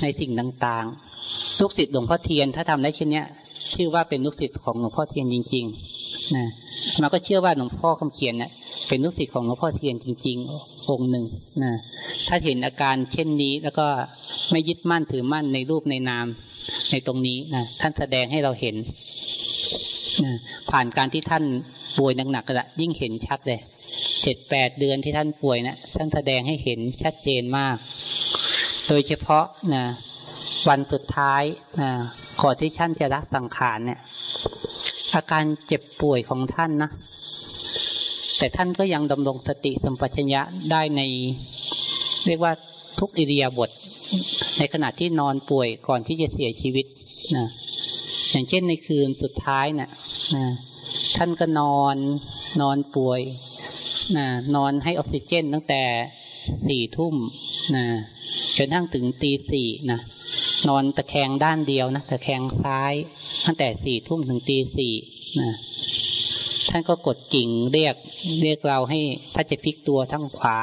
ในสิ่งต่างๆ ลูกศิษย์หลวงพ่อเทียนถ้าทำได้เช่นนี้ชื่อว่าเป็นลูกศิษย์ของหลวงพ่อเทียนจริงๆนะมันก็เชื่อว่าหลวงพ่อคำเขียนเนี่ยเป็นลูกศิษย์ของหลวงพ่อเทียนจริง ๆ องค์หนึ่งนะถ้าเห็นอาการเช่นนี้แล้วก็ไม่ยึดมั่นถือมั่นในรูปในนามในตรงนี้นะท่านแสดงให้เราเห็น ผ่านการที่ท่านป่วยหนักๆก็ละยิ่งเห็นชัดเลยเจ็ดแปดเดือนที่ท่านป่วยนะท่านแสดงให้เห็นชัดเจนมาก โดยเฉพาะนะวันสุดท้ายนะก่อนที่ท่านจะรักสังขารเนี่ย อาการเจ็บป่วยของท่านนะ แต่ท่านก็ยังดำรงสติสัมปชัญญะได้ใน เรียกว่าทุกอิริยาบถในขณะที่นอนป่วยก่อนที่จะเสียชีวิตนะอย่างเช่นในคืนสุดท้ายนะ่ะ นะท่านก็นอนนอนป่วยนะนอนให้ออกซิเจนตั้งแต่สี่ทุ่มนะจนทั้งถึงตีสี่นะนอนตะแคงด้านเดียวนะตะแคงซ้าย ตั้งแต่สี่ทุ่มถึงตีสี่นะท่านก็กดกิ่งเรียกเรียกเราให้ถ้าจะพลิกตัวทั้งขวา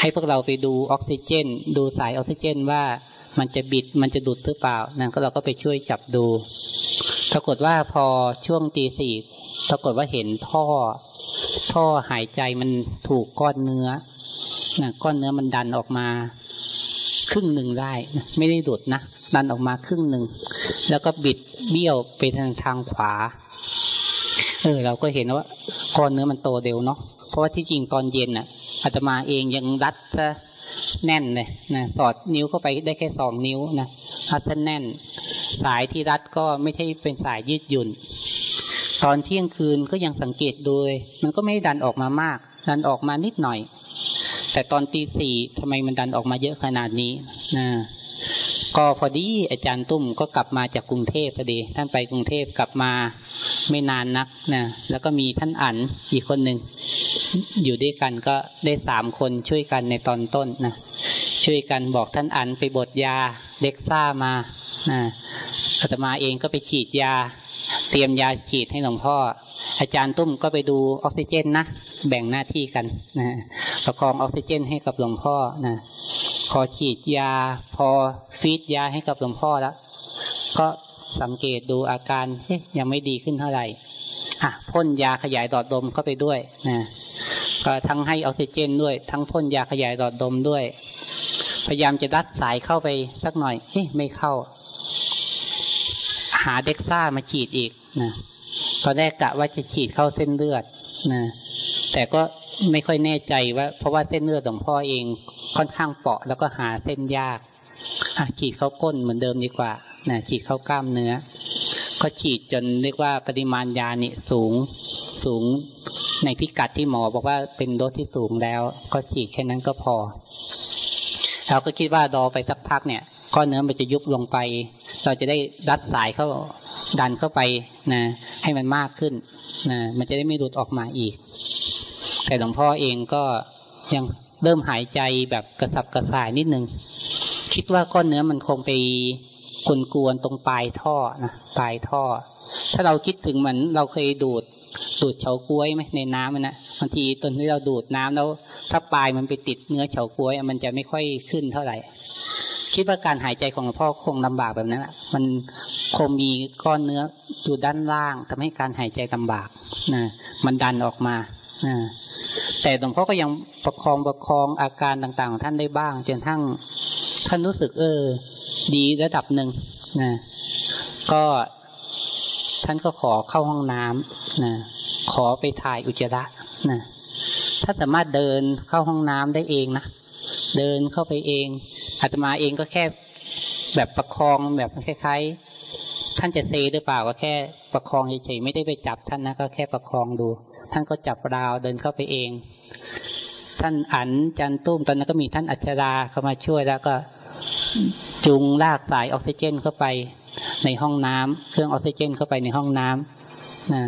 ให้พวกเราไปดูออกซิเจน ดูสายออกซิเจนว่ามันจะบิดมันจะดุดหรือเปล่านั่นก็เราก็ไปช่วยจับดู ปรากฏว่าพอช่วงตีสี่ปรากฏว่าเห็นท่อ ท่อหายใจมันถูกก้อนเนื้อนะก้อนเนื้อมันดันออกมา ครึ่งหนึ่งได้ไม่ได้ดุดนะดันออกมาครึ่งหนึ่งแล้วก็บิดเบี้ยวไปทางทางขวา เออ เราก็เห็นว่าก้อนเนื้อมันโตเร็วเนาะเพราะว่าที่จริงตอนเย็นน่ะอาตมาเองยังรัดซะแน่นเลยนะสอดนิ้วเข้าไปได้แค่สองนิ้วนะรัดซะแน่น สายที่รัดก็ไม่ใช่เป็นสายยืดหยุ่น ตอนเที่ยงคืนก็ยังสังเกตดูมันก็ไม่ดันออกมามาก ดันออกมานิดหน่อย แต่ตอนตีสี่ทำไมมันดันออกมาเยอะขนาดนี้นะก็พอดีอาจารย์ตุ้มก็กลับมาจากกรุงเทพพอดี ท่านไปกรุงเทพกลับมาไม่นานนักนะแล้วก็มีท่านอั๋นอีกคนหนึ่งอยู่ด้วยกันก็ได้สามคนช่วยกันในตอนต้นนะช่วยกันบอกท่านอั๋นไปบดยาเล็กซ่ามา อาตมาเองก็ไปฉีดยา เตรียมยาฉีดให้หลวงพ่อ อาจารย์ตุ้มก็ไปดูออกซิเจนนะ แบ่งหน้าที่กันนะประคองออกซิเจนให้กับหลวงพ่อนะพอฉีดยา พอฟีดยาให้กับหลวงพ่อแล้ว ก็สังเกตดูอาการยังไม่ดีขึ้นเท่าไหร่อะพ่นยาขยายหลอดลมเข้าไปด้วยนะก็ทั้งให้ออกซิเจนด้วย ทั้งพ่นยาขยายหลอดลมด้วย พยายามจะดัดสายเข้าไปสักหน่อยเฮ้ยไม่เข้า หาเด็กซ่ามาฉีดอีกนะตอนแรกกะว่าจะฉีดเข้าเส้นเลือดนะแต่ก็ไม่ค่อยแน่ใจว่า เพราะว่าเส้นเลือดของพ่อเองค่อนข้างเปาะแล้วก็หาเส้นยากฉีดเข้าก้นเหมือนเดิมดีกว่านะฉีดเข้ากล้ามเนื้อ ก็ฉีดจนเรียกว่าปริมาณยานี่สูงสูงในพิกัดที่หมอบอกว่าเป็นโดสที่สูงแล้ว ก็ฉีดแค่นั้นก็พอเราก็คิดว่าดอไปสักพักเนี่ยก้อนเนื้อมันจะยุบลงไป เราจะได้ดัดสายเข้าดันเข้าไปนะให้มันมากขึ้นนะมันจะได้ไม่หลุดออกมาอีก แต่หลวงพ่อเองก็ยังเริ่มหายใจแบบกระสับกระส่ายนิดนึง คิดว่าก้อนเนื้อมันคงไปกลกวนตรงปลายท่อนะปลายท่อ ถ้าเราคิดถึงเหมือนเราเคยดูดดูดเฉาก้วยไหมในน้ำมันนะบางทีตอนที่เราดูดน้ำแล้ว ถ้าปลายมันไปติดเนื้อเฉาก้วย มันจะไม่ค่อยขึ้นเท่าไหร่ คิดว่าการหายใจของหลวงพ่อคงลำบากแบบนั้นมันคงมีก้อนเนื้ออยู่ด้านล่างทำให้การหายใจลำบากนะมันดันออกมานะแต่หลวงพ่อก็ยังประคองประคองอาการต่างๆของท่านได้บ้างจนทั้งท่านรู้สึกเออ ดีระดับหนึ่งนะก็ท่านก็ขอเข้าห้องน้ำนะขอไปถ่ายอุจจาระนะถ้าสามารถเดินเข้าห้องน้ำได้เองนะเดินเข้าไปเอง อาตมาเองก็แค่แบบประคองแบบคล้ายๆ ท่านจะเซหรือเปล่าก็แค่ประคองเฉยๆไม่ได้ไปจับท่านนะก็แค่ประคองดู ท่านก็จับราวเดินเข้าไปเอง ท่านอันจันตุ้มตอนนั้นก็มีท่านอัชราเข้ามาช่วยแล้วก็จูงลากสายออกซิเจนเข้าไป ในห้องน้ำเครื่องออกซิเจนเข้าไปในห้องน้ำนะ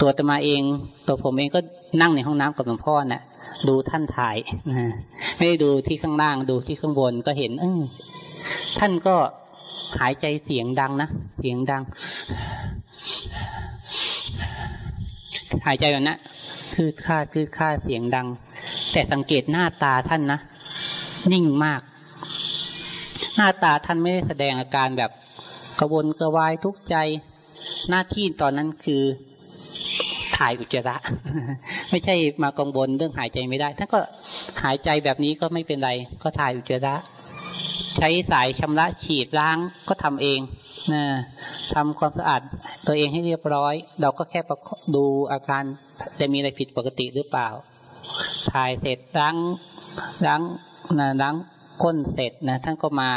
ตัวตมาเอง ตัวผมเองก็นั่งในห้องน้ำกับหลวงพ่อนะ่ะ ดูท่านถ่ายนะ ไม่ได้ดูที่ข้างล่างดูที่ข้างบนก็เห็น เออท่านก็หายใจเสียงดังนะเสียงดัง หายใจแบบนั้นคือค่าคือค่าเสียงดัง แต่สังเกตหน้าตาท่านนะนิ่งมาก หน้าตาท่านไม่ได้แสดงอาการแบบกระวนกระวายทุกใจ หน้าที่ตอนนั้นคือ ถ่ายอุจจาระ ไม่ใช่มากังวลเรื่องหายใจไม่ได้ท่านก็หายใจแบบนี้ก็ไม่เป็นไร ก็ถ่ายอุจจาระ ใช้สายชำระฉีดล้างก็ทำเองนะทำความสะอาดตัวเองให้เรียบร้อย เราก็แค่ดูอาการจะมีอะไรผิดปกติหรือเปล่า ถ่ายเสร็จล้างล้างนะล้างก้นเสร็จนะท่านก็มา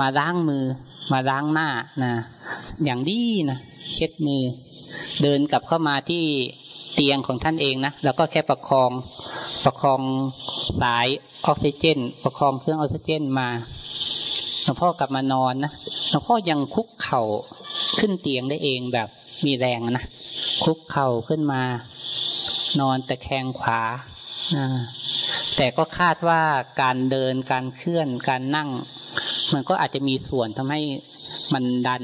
มาล้างมือ มาล้างหน้านะอย่างดีนะเช็ดมือ เดินกลับเข้ามาที่เตียงของท่านเองนะแล้วก็แค่ประคองประคองสายออกซิเจน ประคองเครื่องออกซิเจนมาหลวงพ่อกลับมานอนนะหลวงพ่อยังคุกเข่าขึ้นเตียงได้เองแบบมีแรงนะคุกเข่าขึ้นมา นอนแต่แคงขวาแต่ก็คาดว่าการเดินการเคลื่อนการนั่ง มันก็อาจจะมีส่วนทำให้มันดัน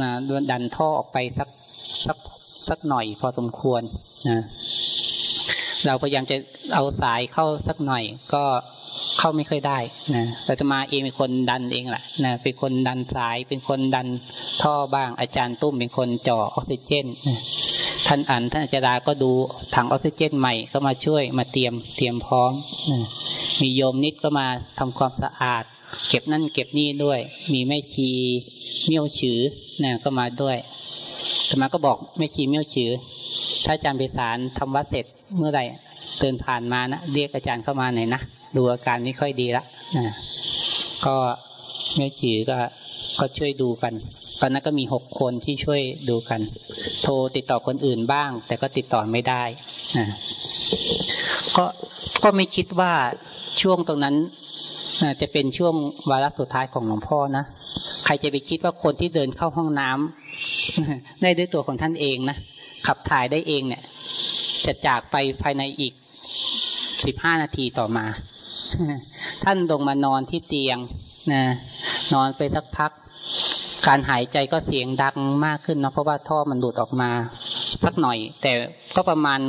นะดันท่อออกไปสักสักสักหน่อยพอสมควรนะเราพยายามจะเอาสายเข้าสักหน่อยก็เข้าไม่ค่อยได้นะเราจะมาเองเป็นคนดันเองแหละนะเป็นคนดันสาย เป็นคนดันท่อบ้าง อาจารย์ตุ้มเป็นคนจ่อออกซิเจนนะท่านอันท่านอาจารย์ก็ดูถังออกซิเจนใหม่ก็มาช่วยมาเตรียมเตรียมพร้อมมีโยมนิดก็มาทำความสะอาด เก็บนั่นเก็บนี่ด้วย มีแม่ชีเมี่ยวฉือนะก็มาด้วยแต่มาก็บอกแม่ชีเมี่ยวฉือ ถ้าอาจารย์ไปสารทำวัดเสร็จเมื่อไหร่เดินผ่านมานะเรียกอาจารย์เข้ามาหน่อยนะดูอาการไม่ค่อยดีละนะก็เมี่ยวฉือก็ก็ช่วยดูกัน ตอนนั้นก็มีหกคนที่ช่วยดูกัน โทรติดต่อคนอื่นบ้าง แต่ก็ติดต่อไม่ได้นะก็ก็ไม่คิดว่าช่วงตรงนั้น จะเป็นช่วงวาระสุดท้ายของหลวงพ่อนะใครจะไปคิดว่าคนที่เดินเข้าห้องน้ำได้ด้วยตัวของท่านเองนะขับถ่ายได้เองเนี่ย จะจากไปภายในอีกสิบห้านาทีต่อมา ท่านลงมานอนที่เตียงนะนอนไปสักพัก การหายใจก็เสียงดังมากขึ้นนะเพราะว่าท่อมันหลุดออกมา สักหน่อย แต่ก็ประมาณ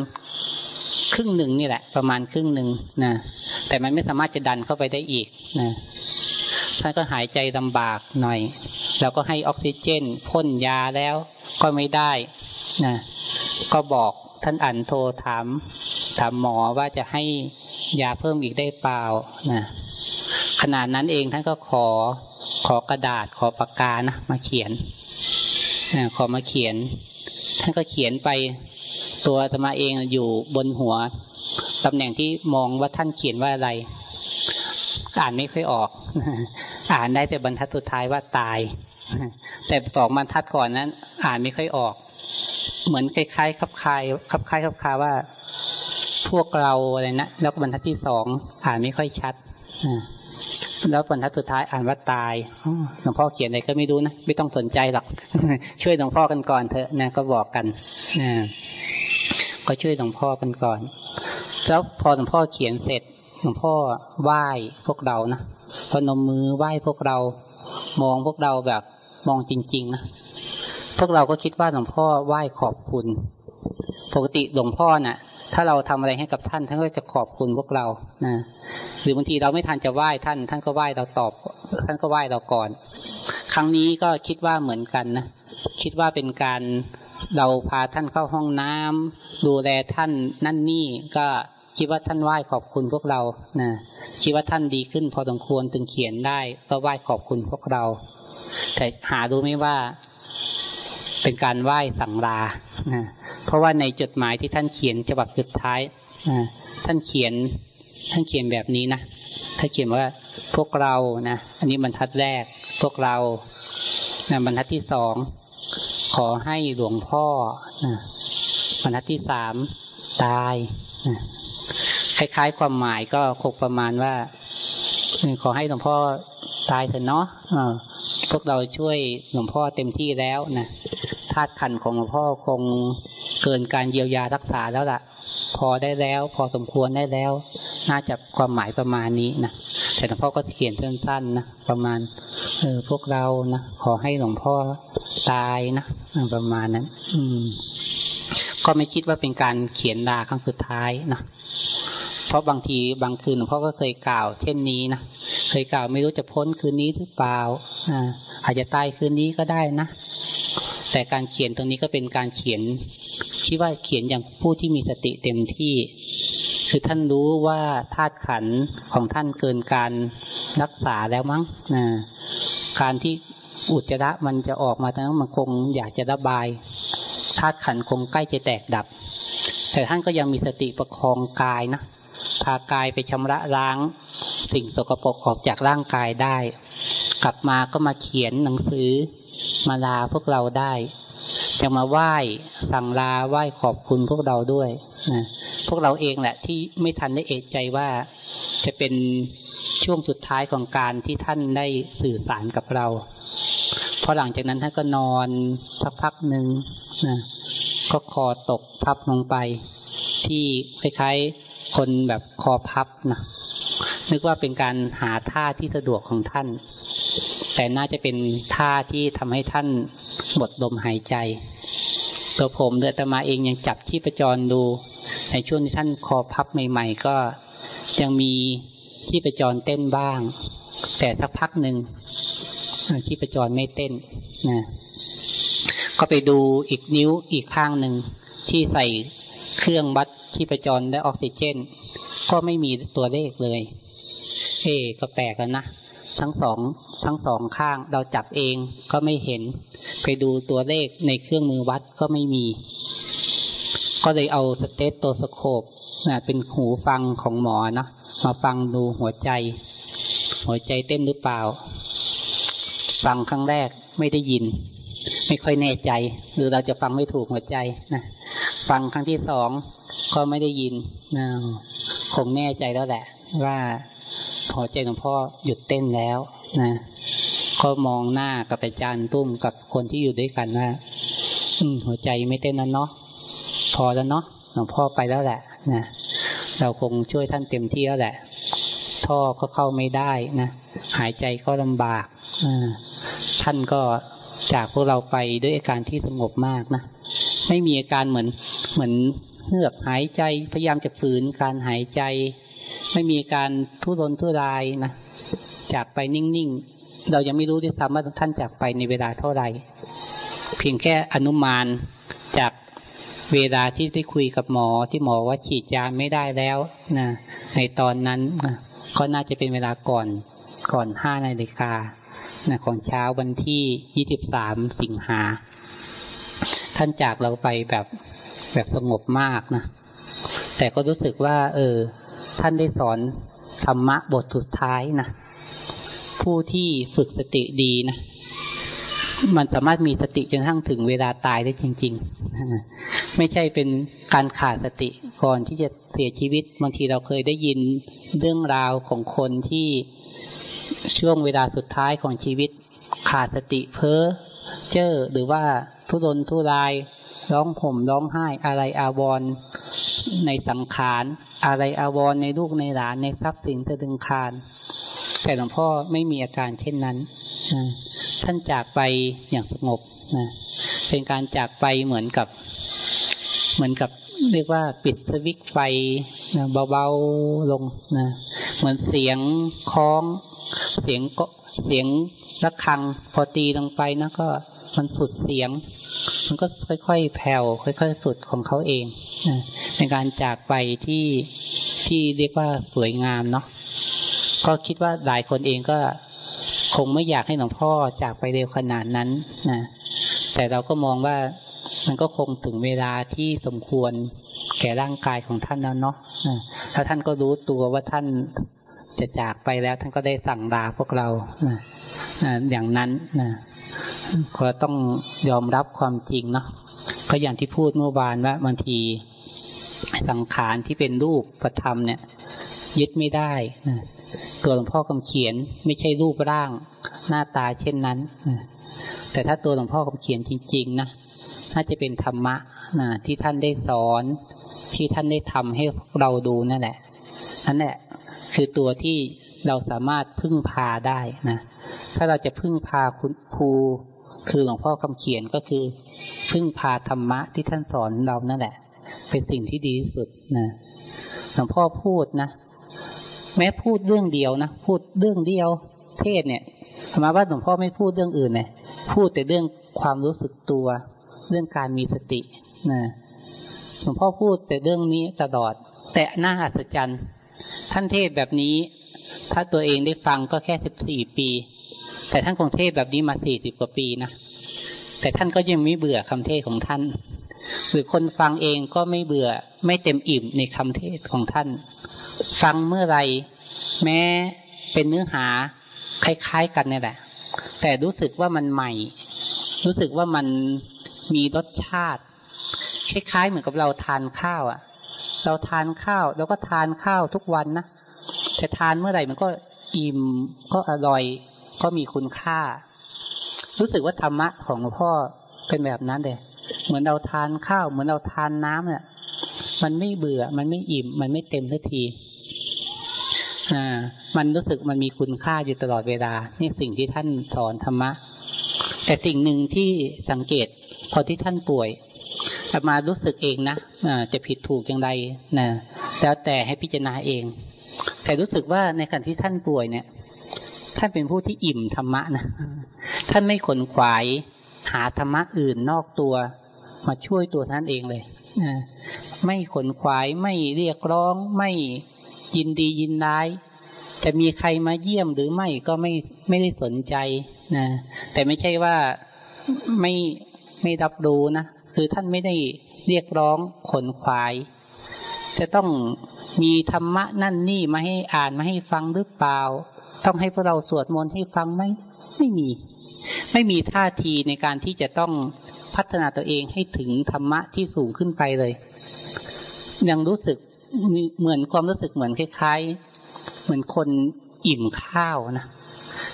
ครึ่งหนึ่งนี่แหละ ประมาณครึ่งหนึ่งนะ แต่มันไม่สามารถจะดันเข้าไปได้อีกนะท่านก็หายใจลำบากหน่อย แล้วก็ให้ออกซิเจนพ่นยาแล้วก็ไม่ได้นะก็บอกท่านอันโทรถาม ถามหมอว่าจะให้ยาเพิ่มอีกได้เปล่านะขนาดนั้นเองท่านก็ขอขอกระดาษขอปากกานะมาเขียนนะขอมาเขียน ท่านก็เขียนไปตัวจะมาเองอยู่บนหัว ตำแหน่งที่มองว่าท่านเขียนว่าอะไร อ่านไม่ค่อยออก อ่านได้แต่บรรทัดสุดท้ายว่าตาย แต่สองบรรทัดก่อนนั้น อ่านไม่ค่อยออก เหมือนคล้ายๆคับคายคับคายคับคาว่า พวกเราอะไรนะแล้วบรรทัดที่สองอ่านไม่ค่อยชัดแล้วบรรทัดสุดท้ายอ่านว่าตายหลวงพ่อเขียนอะไรก็ไม่รู้นะไม่ต้องสนใจหรอกช่วยหลวงพ่อกันก่อนเถอะนะก็บอกกันนะก็ช่วยหลวงพ่อกันก่อน แล้วพอหลวงพ่อเขียนเสร็จหลวงพ่อไหว้พวกเรานะพนมมือไหว้พวกเรา มองพวกเราแบบมองจริงๆนะพวกเราก็คิดว่าหลวงพ่อไหว้ขอบคุณ ปกติหลวงพ่อนะ่ะ ถ้าเราทำอะไรให้กับท่านท่านก็จะขอบคุณพวกเรานะหรือบางทีเราไม่ทันจะไหว้ท่าน ท่านก็ไหว้เราตอบ ท่านก็ไหว้เราก่อน ครั้งนี้ก็คิดว่าเหมือนกันนะคิดว่าเป็นการเราพาท่านเข้าห้องน้ำดูแลท่านนั่นนี่ก็ คิดว่าท่านไหว้ขอบคุณพวกเรานะคิดว่าท่านดีขึ้นพอสมควรถึงเขียนได้ ก็ไหว้ขอบคุณพวกเรา แต่หาดูไม่ว่าเป็นการไหว้สั่งลานะเพราะว่าในจดหมายที่ท่านเขียนฉบับสุดท้ายนะท่านเขียน ท่านเขียนแบบนี้นะ ท่านเขียนว่าพวกเรานะ อันนี้บรรทัดแรก พวกเรานะบรรทัดที่สอง ขอให้หลวงพ่อนะบรรทัดที่สามตายนะ คล้ายๆ ความหมายก็คงประมาณว่าขอให้หลวงพ่อตายเถอะเนาะพวกเราช่วยหลวงพ่อเต็มที่แล้วนะธาตุขันของหลวงพ่อคงเกินการเยียวยารักษาแล้วล่ะ พอได้แล้ว พอสมควรได้แล้ว น่าจะความหมายประมาณนี้นะแต่หลวงพ่อก็เขียนสั้นๆนะประมาณเออพวกเรานะขอให้หลวงพ่อตายนะประมาณนั้น อืม ก็ไม่คิดว่าเป็นการเขียนลาครั้งสุดท้ายนะ ราะบางทีบางคืนหลวงพ่อก็เคยกล่าว เช่นนี้นะเคยกล่าวไม่รู้จะพ้นคืนนี้หรือเปล่าอาจจะตายคืนนี้ก็ได้นะ แต่การเขียนตรงนี้ก็เป็นการเขียนคิดว่าเขียนอย่างผู้ที่มีสติเต็มที่ คือท่านรู้ว่าธาตุขันของท่านเกินการรักษาแล้วมั้งนะการที่อุจจาระมันจะออกมาตอนนั้นมันคงอยากจะระบายธาตุขันคงใกล้จะแตกดับ แต่ท่านก็ยังมีสติประคองกายนะ พากายไปชำระล้าง สิ่งสกปรกออกจากร่างกายได้ กลับมาก็มาเขียนหนังสือมาลาพวกเราได้ จะมาไหว้สั่งลาไหว้ขอบคุณพวกเราด้วยนะพวกเราเองแหละที่ไม่ทันได้เอกใจว่าจะเป็นช่วงสุดท้ายของการที่ท่านได้สื่อสารกับเราพอหลังจากนั้นท่านก็นอนสักพักหนึ่งนะก็คอตกพับลงไป ที่คล้ายๆ คนแบบคอพับนะนึกว่าเป็นการหาท่าที่สะดวกของท่าน แต่น่าจะเป็นท่าที่ทำให้ท่านหมดลมหายใจ ตัวผมเดือตมาเองยังจับที่ประจรดู ในช่วงที่ท่านคอพับใหม่ ๆ ก็ยังมีที่ประจรเต้นบ้าง แต่สักพักหนึ่งชีพจรไม่เต้นนะก็ไปดูอีกนิ้วอีกข้างหนึ่งที่ใส่ เครื่องวัดชีพจรและออกซิเจน ก็ไม่มีตัวเลขเลย เอ๊ก็แปลกแล้วนะ ทั้งสองทั้งสองข้างเราจับเองก็ไม่เห็น ไปดูตัวเลขในเครื่องมือวัดก็ไม่มี ก็เลยเอา stethoscope นะเป็นหูฟังของหมอนะมาฟังดูหัวใจ หัวใจเต้นหรือเปล่า ฟังครั้งแรกไม่ได้ยิน ไม่ค่อยแน่ใจ หรือเราจะฟังไม่ถูกหัวใจนะ ฟังครั้งที่สองก็ไม่ได้ยินนะคงแน่ใจแล้วแหละ ว่าหัวใจหลวงพ่อหยุดเต้นแล้วนะก็มองหน้ากับอาจารย์ตุ้มกับคนที่อยู่ด้วยกันว่าหัวใจไม่เต้นนั้นเนาะพอแล้วเนาะหลวงพ่อไปแล้วแหละนะเราคงช่วยท่านเต็มที่แล้วแหละ ท่อก็เข้าไม่ได้นะหายใจก็ลำบากท่านก็จากพวกเราไปด้วยอาการที่สงบมากนะ ไม่มีอาการเหมือนเหมือนเหือกหายใจพยายามจะฝืนการหายใจ ไม่มีการทุรนทุรายนะจากไปนิ่งๆเรายังไม่รู้ด้วยซ้ำว่าท่านจากไปในเวลาเท่าไหร่ เพียงแค่อนุมานจากเวลาที่ได้คุยกับหมอที่หมอว่าฉีดยาไม่ได้แล้วนะในตอนนั้นนะก็น่าจะเป็นเวลาก่อนก่อนห้านาฬิกานะของเช้าวันที่ยี่สิบสามสิงหา ท่านจากเราไปแบบแบบสงบมากนะ แต่ก็รู้สึกว่า เออ ท่านได้สอนธรรมะบทสุดท้ายนะ ผู้ที่ฝึกสติดีนะ มันสามารถมีสติจนทั้งถึงเวลาตายได้จริง ๆ ไม่ใช่เป็นการขาดสติก่อนที่จะเสียชีวิต บางทีเราเคยได้ยินเรื่องราวของคนที่ช่วงเวลาสุดท้ายของชีวิต ขาดสติเพ้อ เจ้อหรือว่าทุรนทุราย ร้องผมร้องไห้อะไรอาวรในสังขารอะไรอาวรในลูกในหลานในทรัพย์สินสะดึงคารแต่หลวงพ่อไม่มีอาการเช่นนั้นท่านจากไปอย่างสงบนะเป็นการจากไปเหมือนกับ เหมือนกับเรียกว่าปิดสวิตไฟนะเบาๆลงนะเหมือนเสียงคล้อง เสียงก็เสียง ระฆังพอตีลงไปนะก็มันสุดเสียง มันก็ค่อยๆแผ่วค่อยๆ สุดของเขาเองนะเป็นการจากไปที่ที่เรียกว่าสวยงามเนาะก็คิดว่าหลายคนเองก็คงไม่อยากให้หลวงพ่อจากไปเร็วขนาดนั้นนะแต่เราก็มองว่ามันก็คงถึงเวลาที่สมควรแก่ร่างกายของท่านแล้วเนาะถ้าท่านก็รู้ตัวว่าท่านจะจากไปแล้ว ท่านก็ได้สั่งลาพวกเรานะ อย่างนั้นนะก็ต้องยอมรับความจริงเนาะก็อย่างที่พูดเมื่อวานว่าบางทีสังขารที่เป็นรูปประธรรมเนี่ย ยึดไม่ได้นะตัวหลวงพ่อคำเขียนไม่ใช่รูปร่าง หน้าตาเช่นนั้นนะแต่ถ้าตัวหลวงพ่อคำเขียนจริง ๆ นะน่าจะเป็นธรรมะนะที่ท่านได้สอน ที่ท่านได้ทำให้เราดูนั่นแหละนั่นแหละ คือตัวที่เราสามารถพึ่งพาได้นะ ถ้าเราจะพึ่งพาคุณครู คือหลวงพ่อคำเขียนก็คือ พึ่งพาธรรมะที่ท่านสอนเรานั่นแหละ เป็นสิ่งที่ดีที่สุดนะหลวงพ่อพูดนะ แม้พูดเรื่องเดียวนะพูดเรื่องเดียว เทศเนี่ยธรรมาว่าหลวงพ่อไม่พูดเรื่องอื่นเลยพูดแต่เรื่องความรู้สึกตัว เรื่องการมีสตินะหลวงพ่อพูดแต่เรื่องนี้ตลอด แต่น่าอัศจรรย์ ท่านเทศแบบนี้ ถ้าตัวเองได้ฟังก็แค่สิบสี่ปี แต่ท่านคงเทศแบบนี้มาสี่สิบกว่าปีนะแต่ท่านก็ยังไม่เบื่อคำเทศของท่าน หรือคนฟังเองก็ไม่เบื่อไม่เต็มอิ่มในคำเทศของท่าน ฟังเมื่อไรแม้เป็นเนื้อหาคล้ายๆกันนี่แหละ แต่รู้สึกว่ามันใหม่ รู้สึกว่ามันมีรสชาติ คล้ายๆ เหมือนกับเราทานข้าวอะ่ะ เราทานข้าวเราก็ทานข้าวทุกวันนะแต่ทานเมื่อไหร่มันก็อิ่มก็อร่อย ก็มีคุณค่า รู้สึกว่าธรรมะของหลวงพ่อเป็นแบบนั้นเลยเหมือนเราทานข้าว เหมือนเราทานน้ำเนี่ยมันไม่เบื่อ มันไม่อิ่ม มันไม่เต็มทันที อ่า มันรู้สึกมันมีคุณค่าอยู่ตลอดเวลา นี่สิ่งที่ท่านสอนธรรมะ แต่สิ่งหนึ่งที่สังเกตพอที่ท่านป่วยมารู้สึกเองนะจะผิดถูกอย่างไรนะแล้วแต่ให้พิจารณาเอง แต่รู้สึกว่าในขณะที่ท่านป่วยเนี่ย ท่านเป็นผู้ที่อิ่มธรรมะนะ ท่านไม่ขนขวายหาธรรมะอื่นนอกตัวมาช่วยตัวท่านเองเลยนะไม่ขนขวายไม่เรียกร้องไม่ยินดียินร้าย จะมีใครมาเยี่ยมหรือไม่ก็ไม่ไม่ได้สนใจนะแต่ไม่ใช่ว่าไม่ไม่รับรู้นะคือท่านไม่ได้เรียกร้องขนขวาย จะต้องมีธรรมะนั่นนี่มาให้อ่านมาให้ฟังหรือเปล่า ต้องให้พวกเราสวดมนต์ให้ฟังไหมไม่มี ไม่มีท่าทีในการที่จะต้องพัฒนาตัวเองให้ถึงธรรมะที่สูงขึ้นไปเลย ยังรู้สึกเหมือนความรู้สึกเหมือนคล้าย ๆ เหมือนคนอิ่มข้าวนะ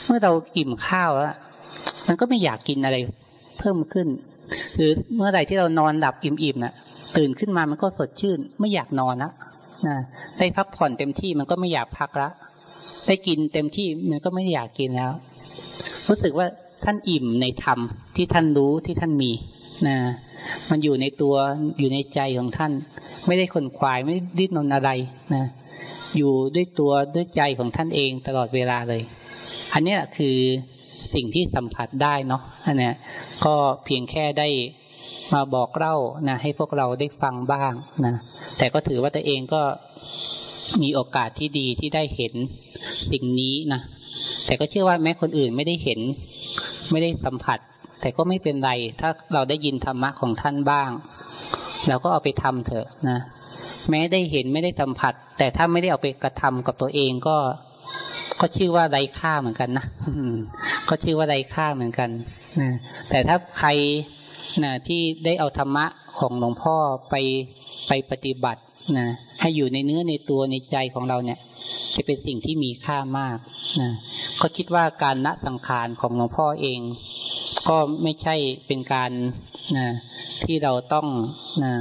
เมื่อเราอิ่มข้าวแล้วมันก็ไม่อยากกินอะไรเพิ่มขึ้น หรือเมื่อใดที่เรานอนหลับอิ่มๆนะ่ะ ตื่นขึ้นมามันก็สดชื่น ไม่อยากนอนนะนะได้พักผ่อนเต็มที่มันก็ไม่อยากพักละ ได้กินเต็มที่มันก็ไม่อยากกินแล้ว รู้สึกว่าท่านอิ่มในธรรมที่ท่านรู้ที่ท่านมีนะมันอยู่ในตัวอยู่ในใจของท่าน ไม่ได้คนควายไม่ดิ้นนนอะไรนะอยู่ด้วยตัวด้วยใจของท่านเองตลอดเวลาเลย อันนี้คือสิ่งที่สัมผัสได้เนาะอันนี้ก็เพียงแค่ได้มาบอกเล่านะให้พวกเราได้ฟังบ้างนะแต่ก็ถือว่าตัวเองก็ มีโอกาสที่ดีที่ได้เห็นสิ่งนี้นะแต่ก็เชื่อว่าแม้คนอื่นไม่ได้เห็น ไม่ได้สัมผัส แต่ก็ไม่เป็นไร ถ้าเราได้ยินธรรมะของท่านบ้าง เราก็เอาไปทำเถอะนะ แม้ได้เห็นไม่ได้สัมผัส แต่ถ้าไม่ได้เอาไปกระทำกับตัวเองก็ ก็ชื่อว่าไร้ค่าเหมือนกันนะก็ชื่อว่าไร้ค่าเหมือนกันนะแต่ถ้าใครนะที่ได้เอาธรรมะของหลวงพ่อไปไปปฏิบัติ นะให้อยู่ในเนื้อในตัวในใจของเราเนี่ย จะเป็นสิ่งที่มีค่ามากนะก็คิดว่าการละสังขารของหลวงพ่อเอง ก็ไม่ใช่เป็นการนะที่เราต้องนะ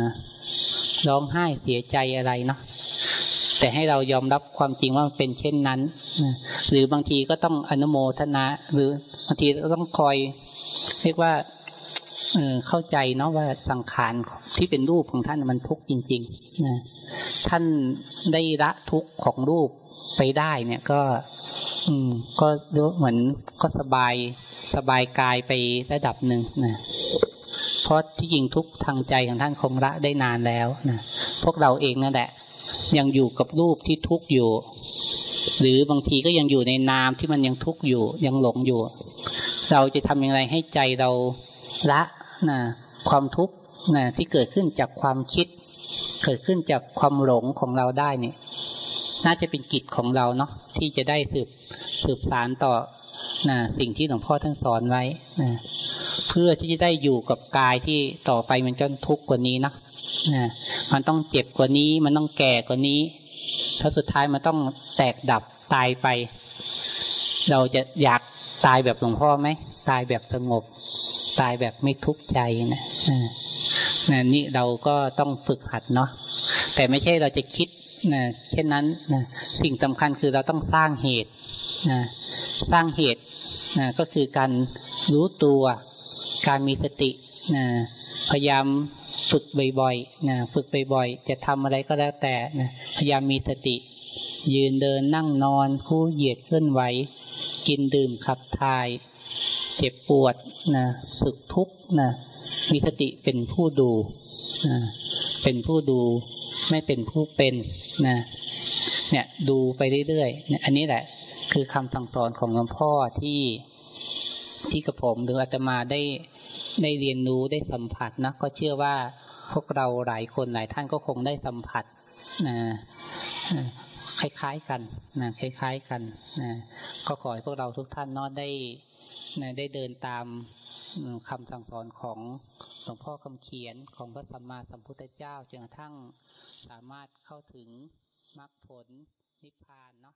ร้องไห้เสียใจอะไรเนาะแต่ให้เรายอมรับความจริงว่ามันเป็นเช่นนั้นนะหรือบางทีก็ต้องอนุโมทนา หรือบางทีก็ต้องคอย เรียกว่า เข้าใจเนาะว่าสังขารที่เป็นรูปของท่านมันทุกข์จริงๆนะท่านได้ละทุกข์ของรูปไปได้เนี่ยก็ อืม ก็เหมือนก็สบายสบายกายไประดับหนึ่งนะเพราะที่จริงทุกทางใจของท่านคงละได้นานแล้วนะพวกเราเองนั่นแหละ ยังอยู่กับรูปที่ทุกข์อยู่ หรือบางทีก็ยังอยู่ในนามที่มันยังทุกข์อยู่ยังหลงอยู่ เราจะทำอย่างไรให้ใจเราละ นะความทุกข์นะที่เกิดขึ้นจากความคิด เกิดขึ้นจากความหลงของเราได้เนี่ย น่าจะเป็นกิจของเราเนาะที่จะได้สืบสืบสารต่อนะสิ่งที่หลวงพ่อท่านสอนไว้นะเพื่อที่จะได้อยู่กับกายที่ต่อไปมันจะทุกข์กว่านี้นะนะมันต้องเจ็บกว่านี้ มันต้องแก่กว่านี้ถ้าสุดท้ายมันต้องแตกดับตายไป เราจะอยากตายแบบหลวงพ่อไหม ตายแบบสงบ ตายแบบไม่ทุกข์ใจนะนะนี่เราก็ต้องฝึกหัดเนาะแต่ไม่ใช่เราจะคิดนะเช่นนั้นนะสิ่งสำคัญคือเราต้องสร้างเหตุนะสร้างเหตุนะก็คือการรู้ตัว การมีสตินะพยายามฝึกบ่อยๆนะฝึกบ่อยๆ จะทำอะไรก็แล้วแต่นะพยายามมีสติ ยืนเดินนั่งนอนคู่เหยียดเคลื่อนไหว กินดื่มขับถ่าย เจ็บปวดนะสึกทุกข์นะมีสติเป็นผู้ดูนะเป็นผู้ดูไม่เป็นผู้เป็นนะเนี่ยดูไปเรื่อยๆเนี่ยอันนี้แหละคือคำสั่งสอนของหลวงพ่อที่ที่กระผมหรืออาตมาได้ได้เรียนรู้ได้สัมผัสนะก็เชื่อว่าพวกเราหลายคนหลายท่านก็คงได้สัมผัสนะคล้ายๆกันนะคล้าย ๆ กันนะก็ขอให้พวกเราทุกท่านนอดได้ ได้เดินตามคำสั่งสอนของหลวงพ่อคำเขียนของพระสัมมาสัมพุทธเจ้าจนกระทั่งสามารถเข้าถึงมรรคผลนิพพานเนาะ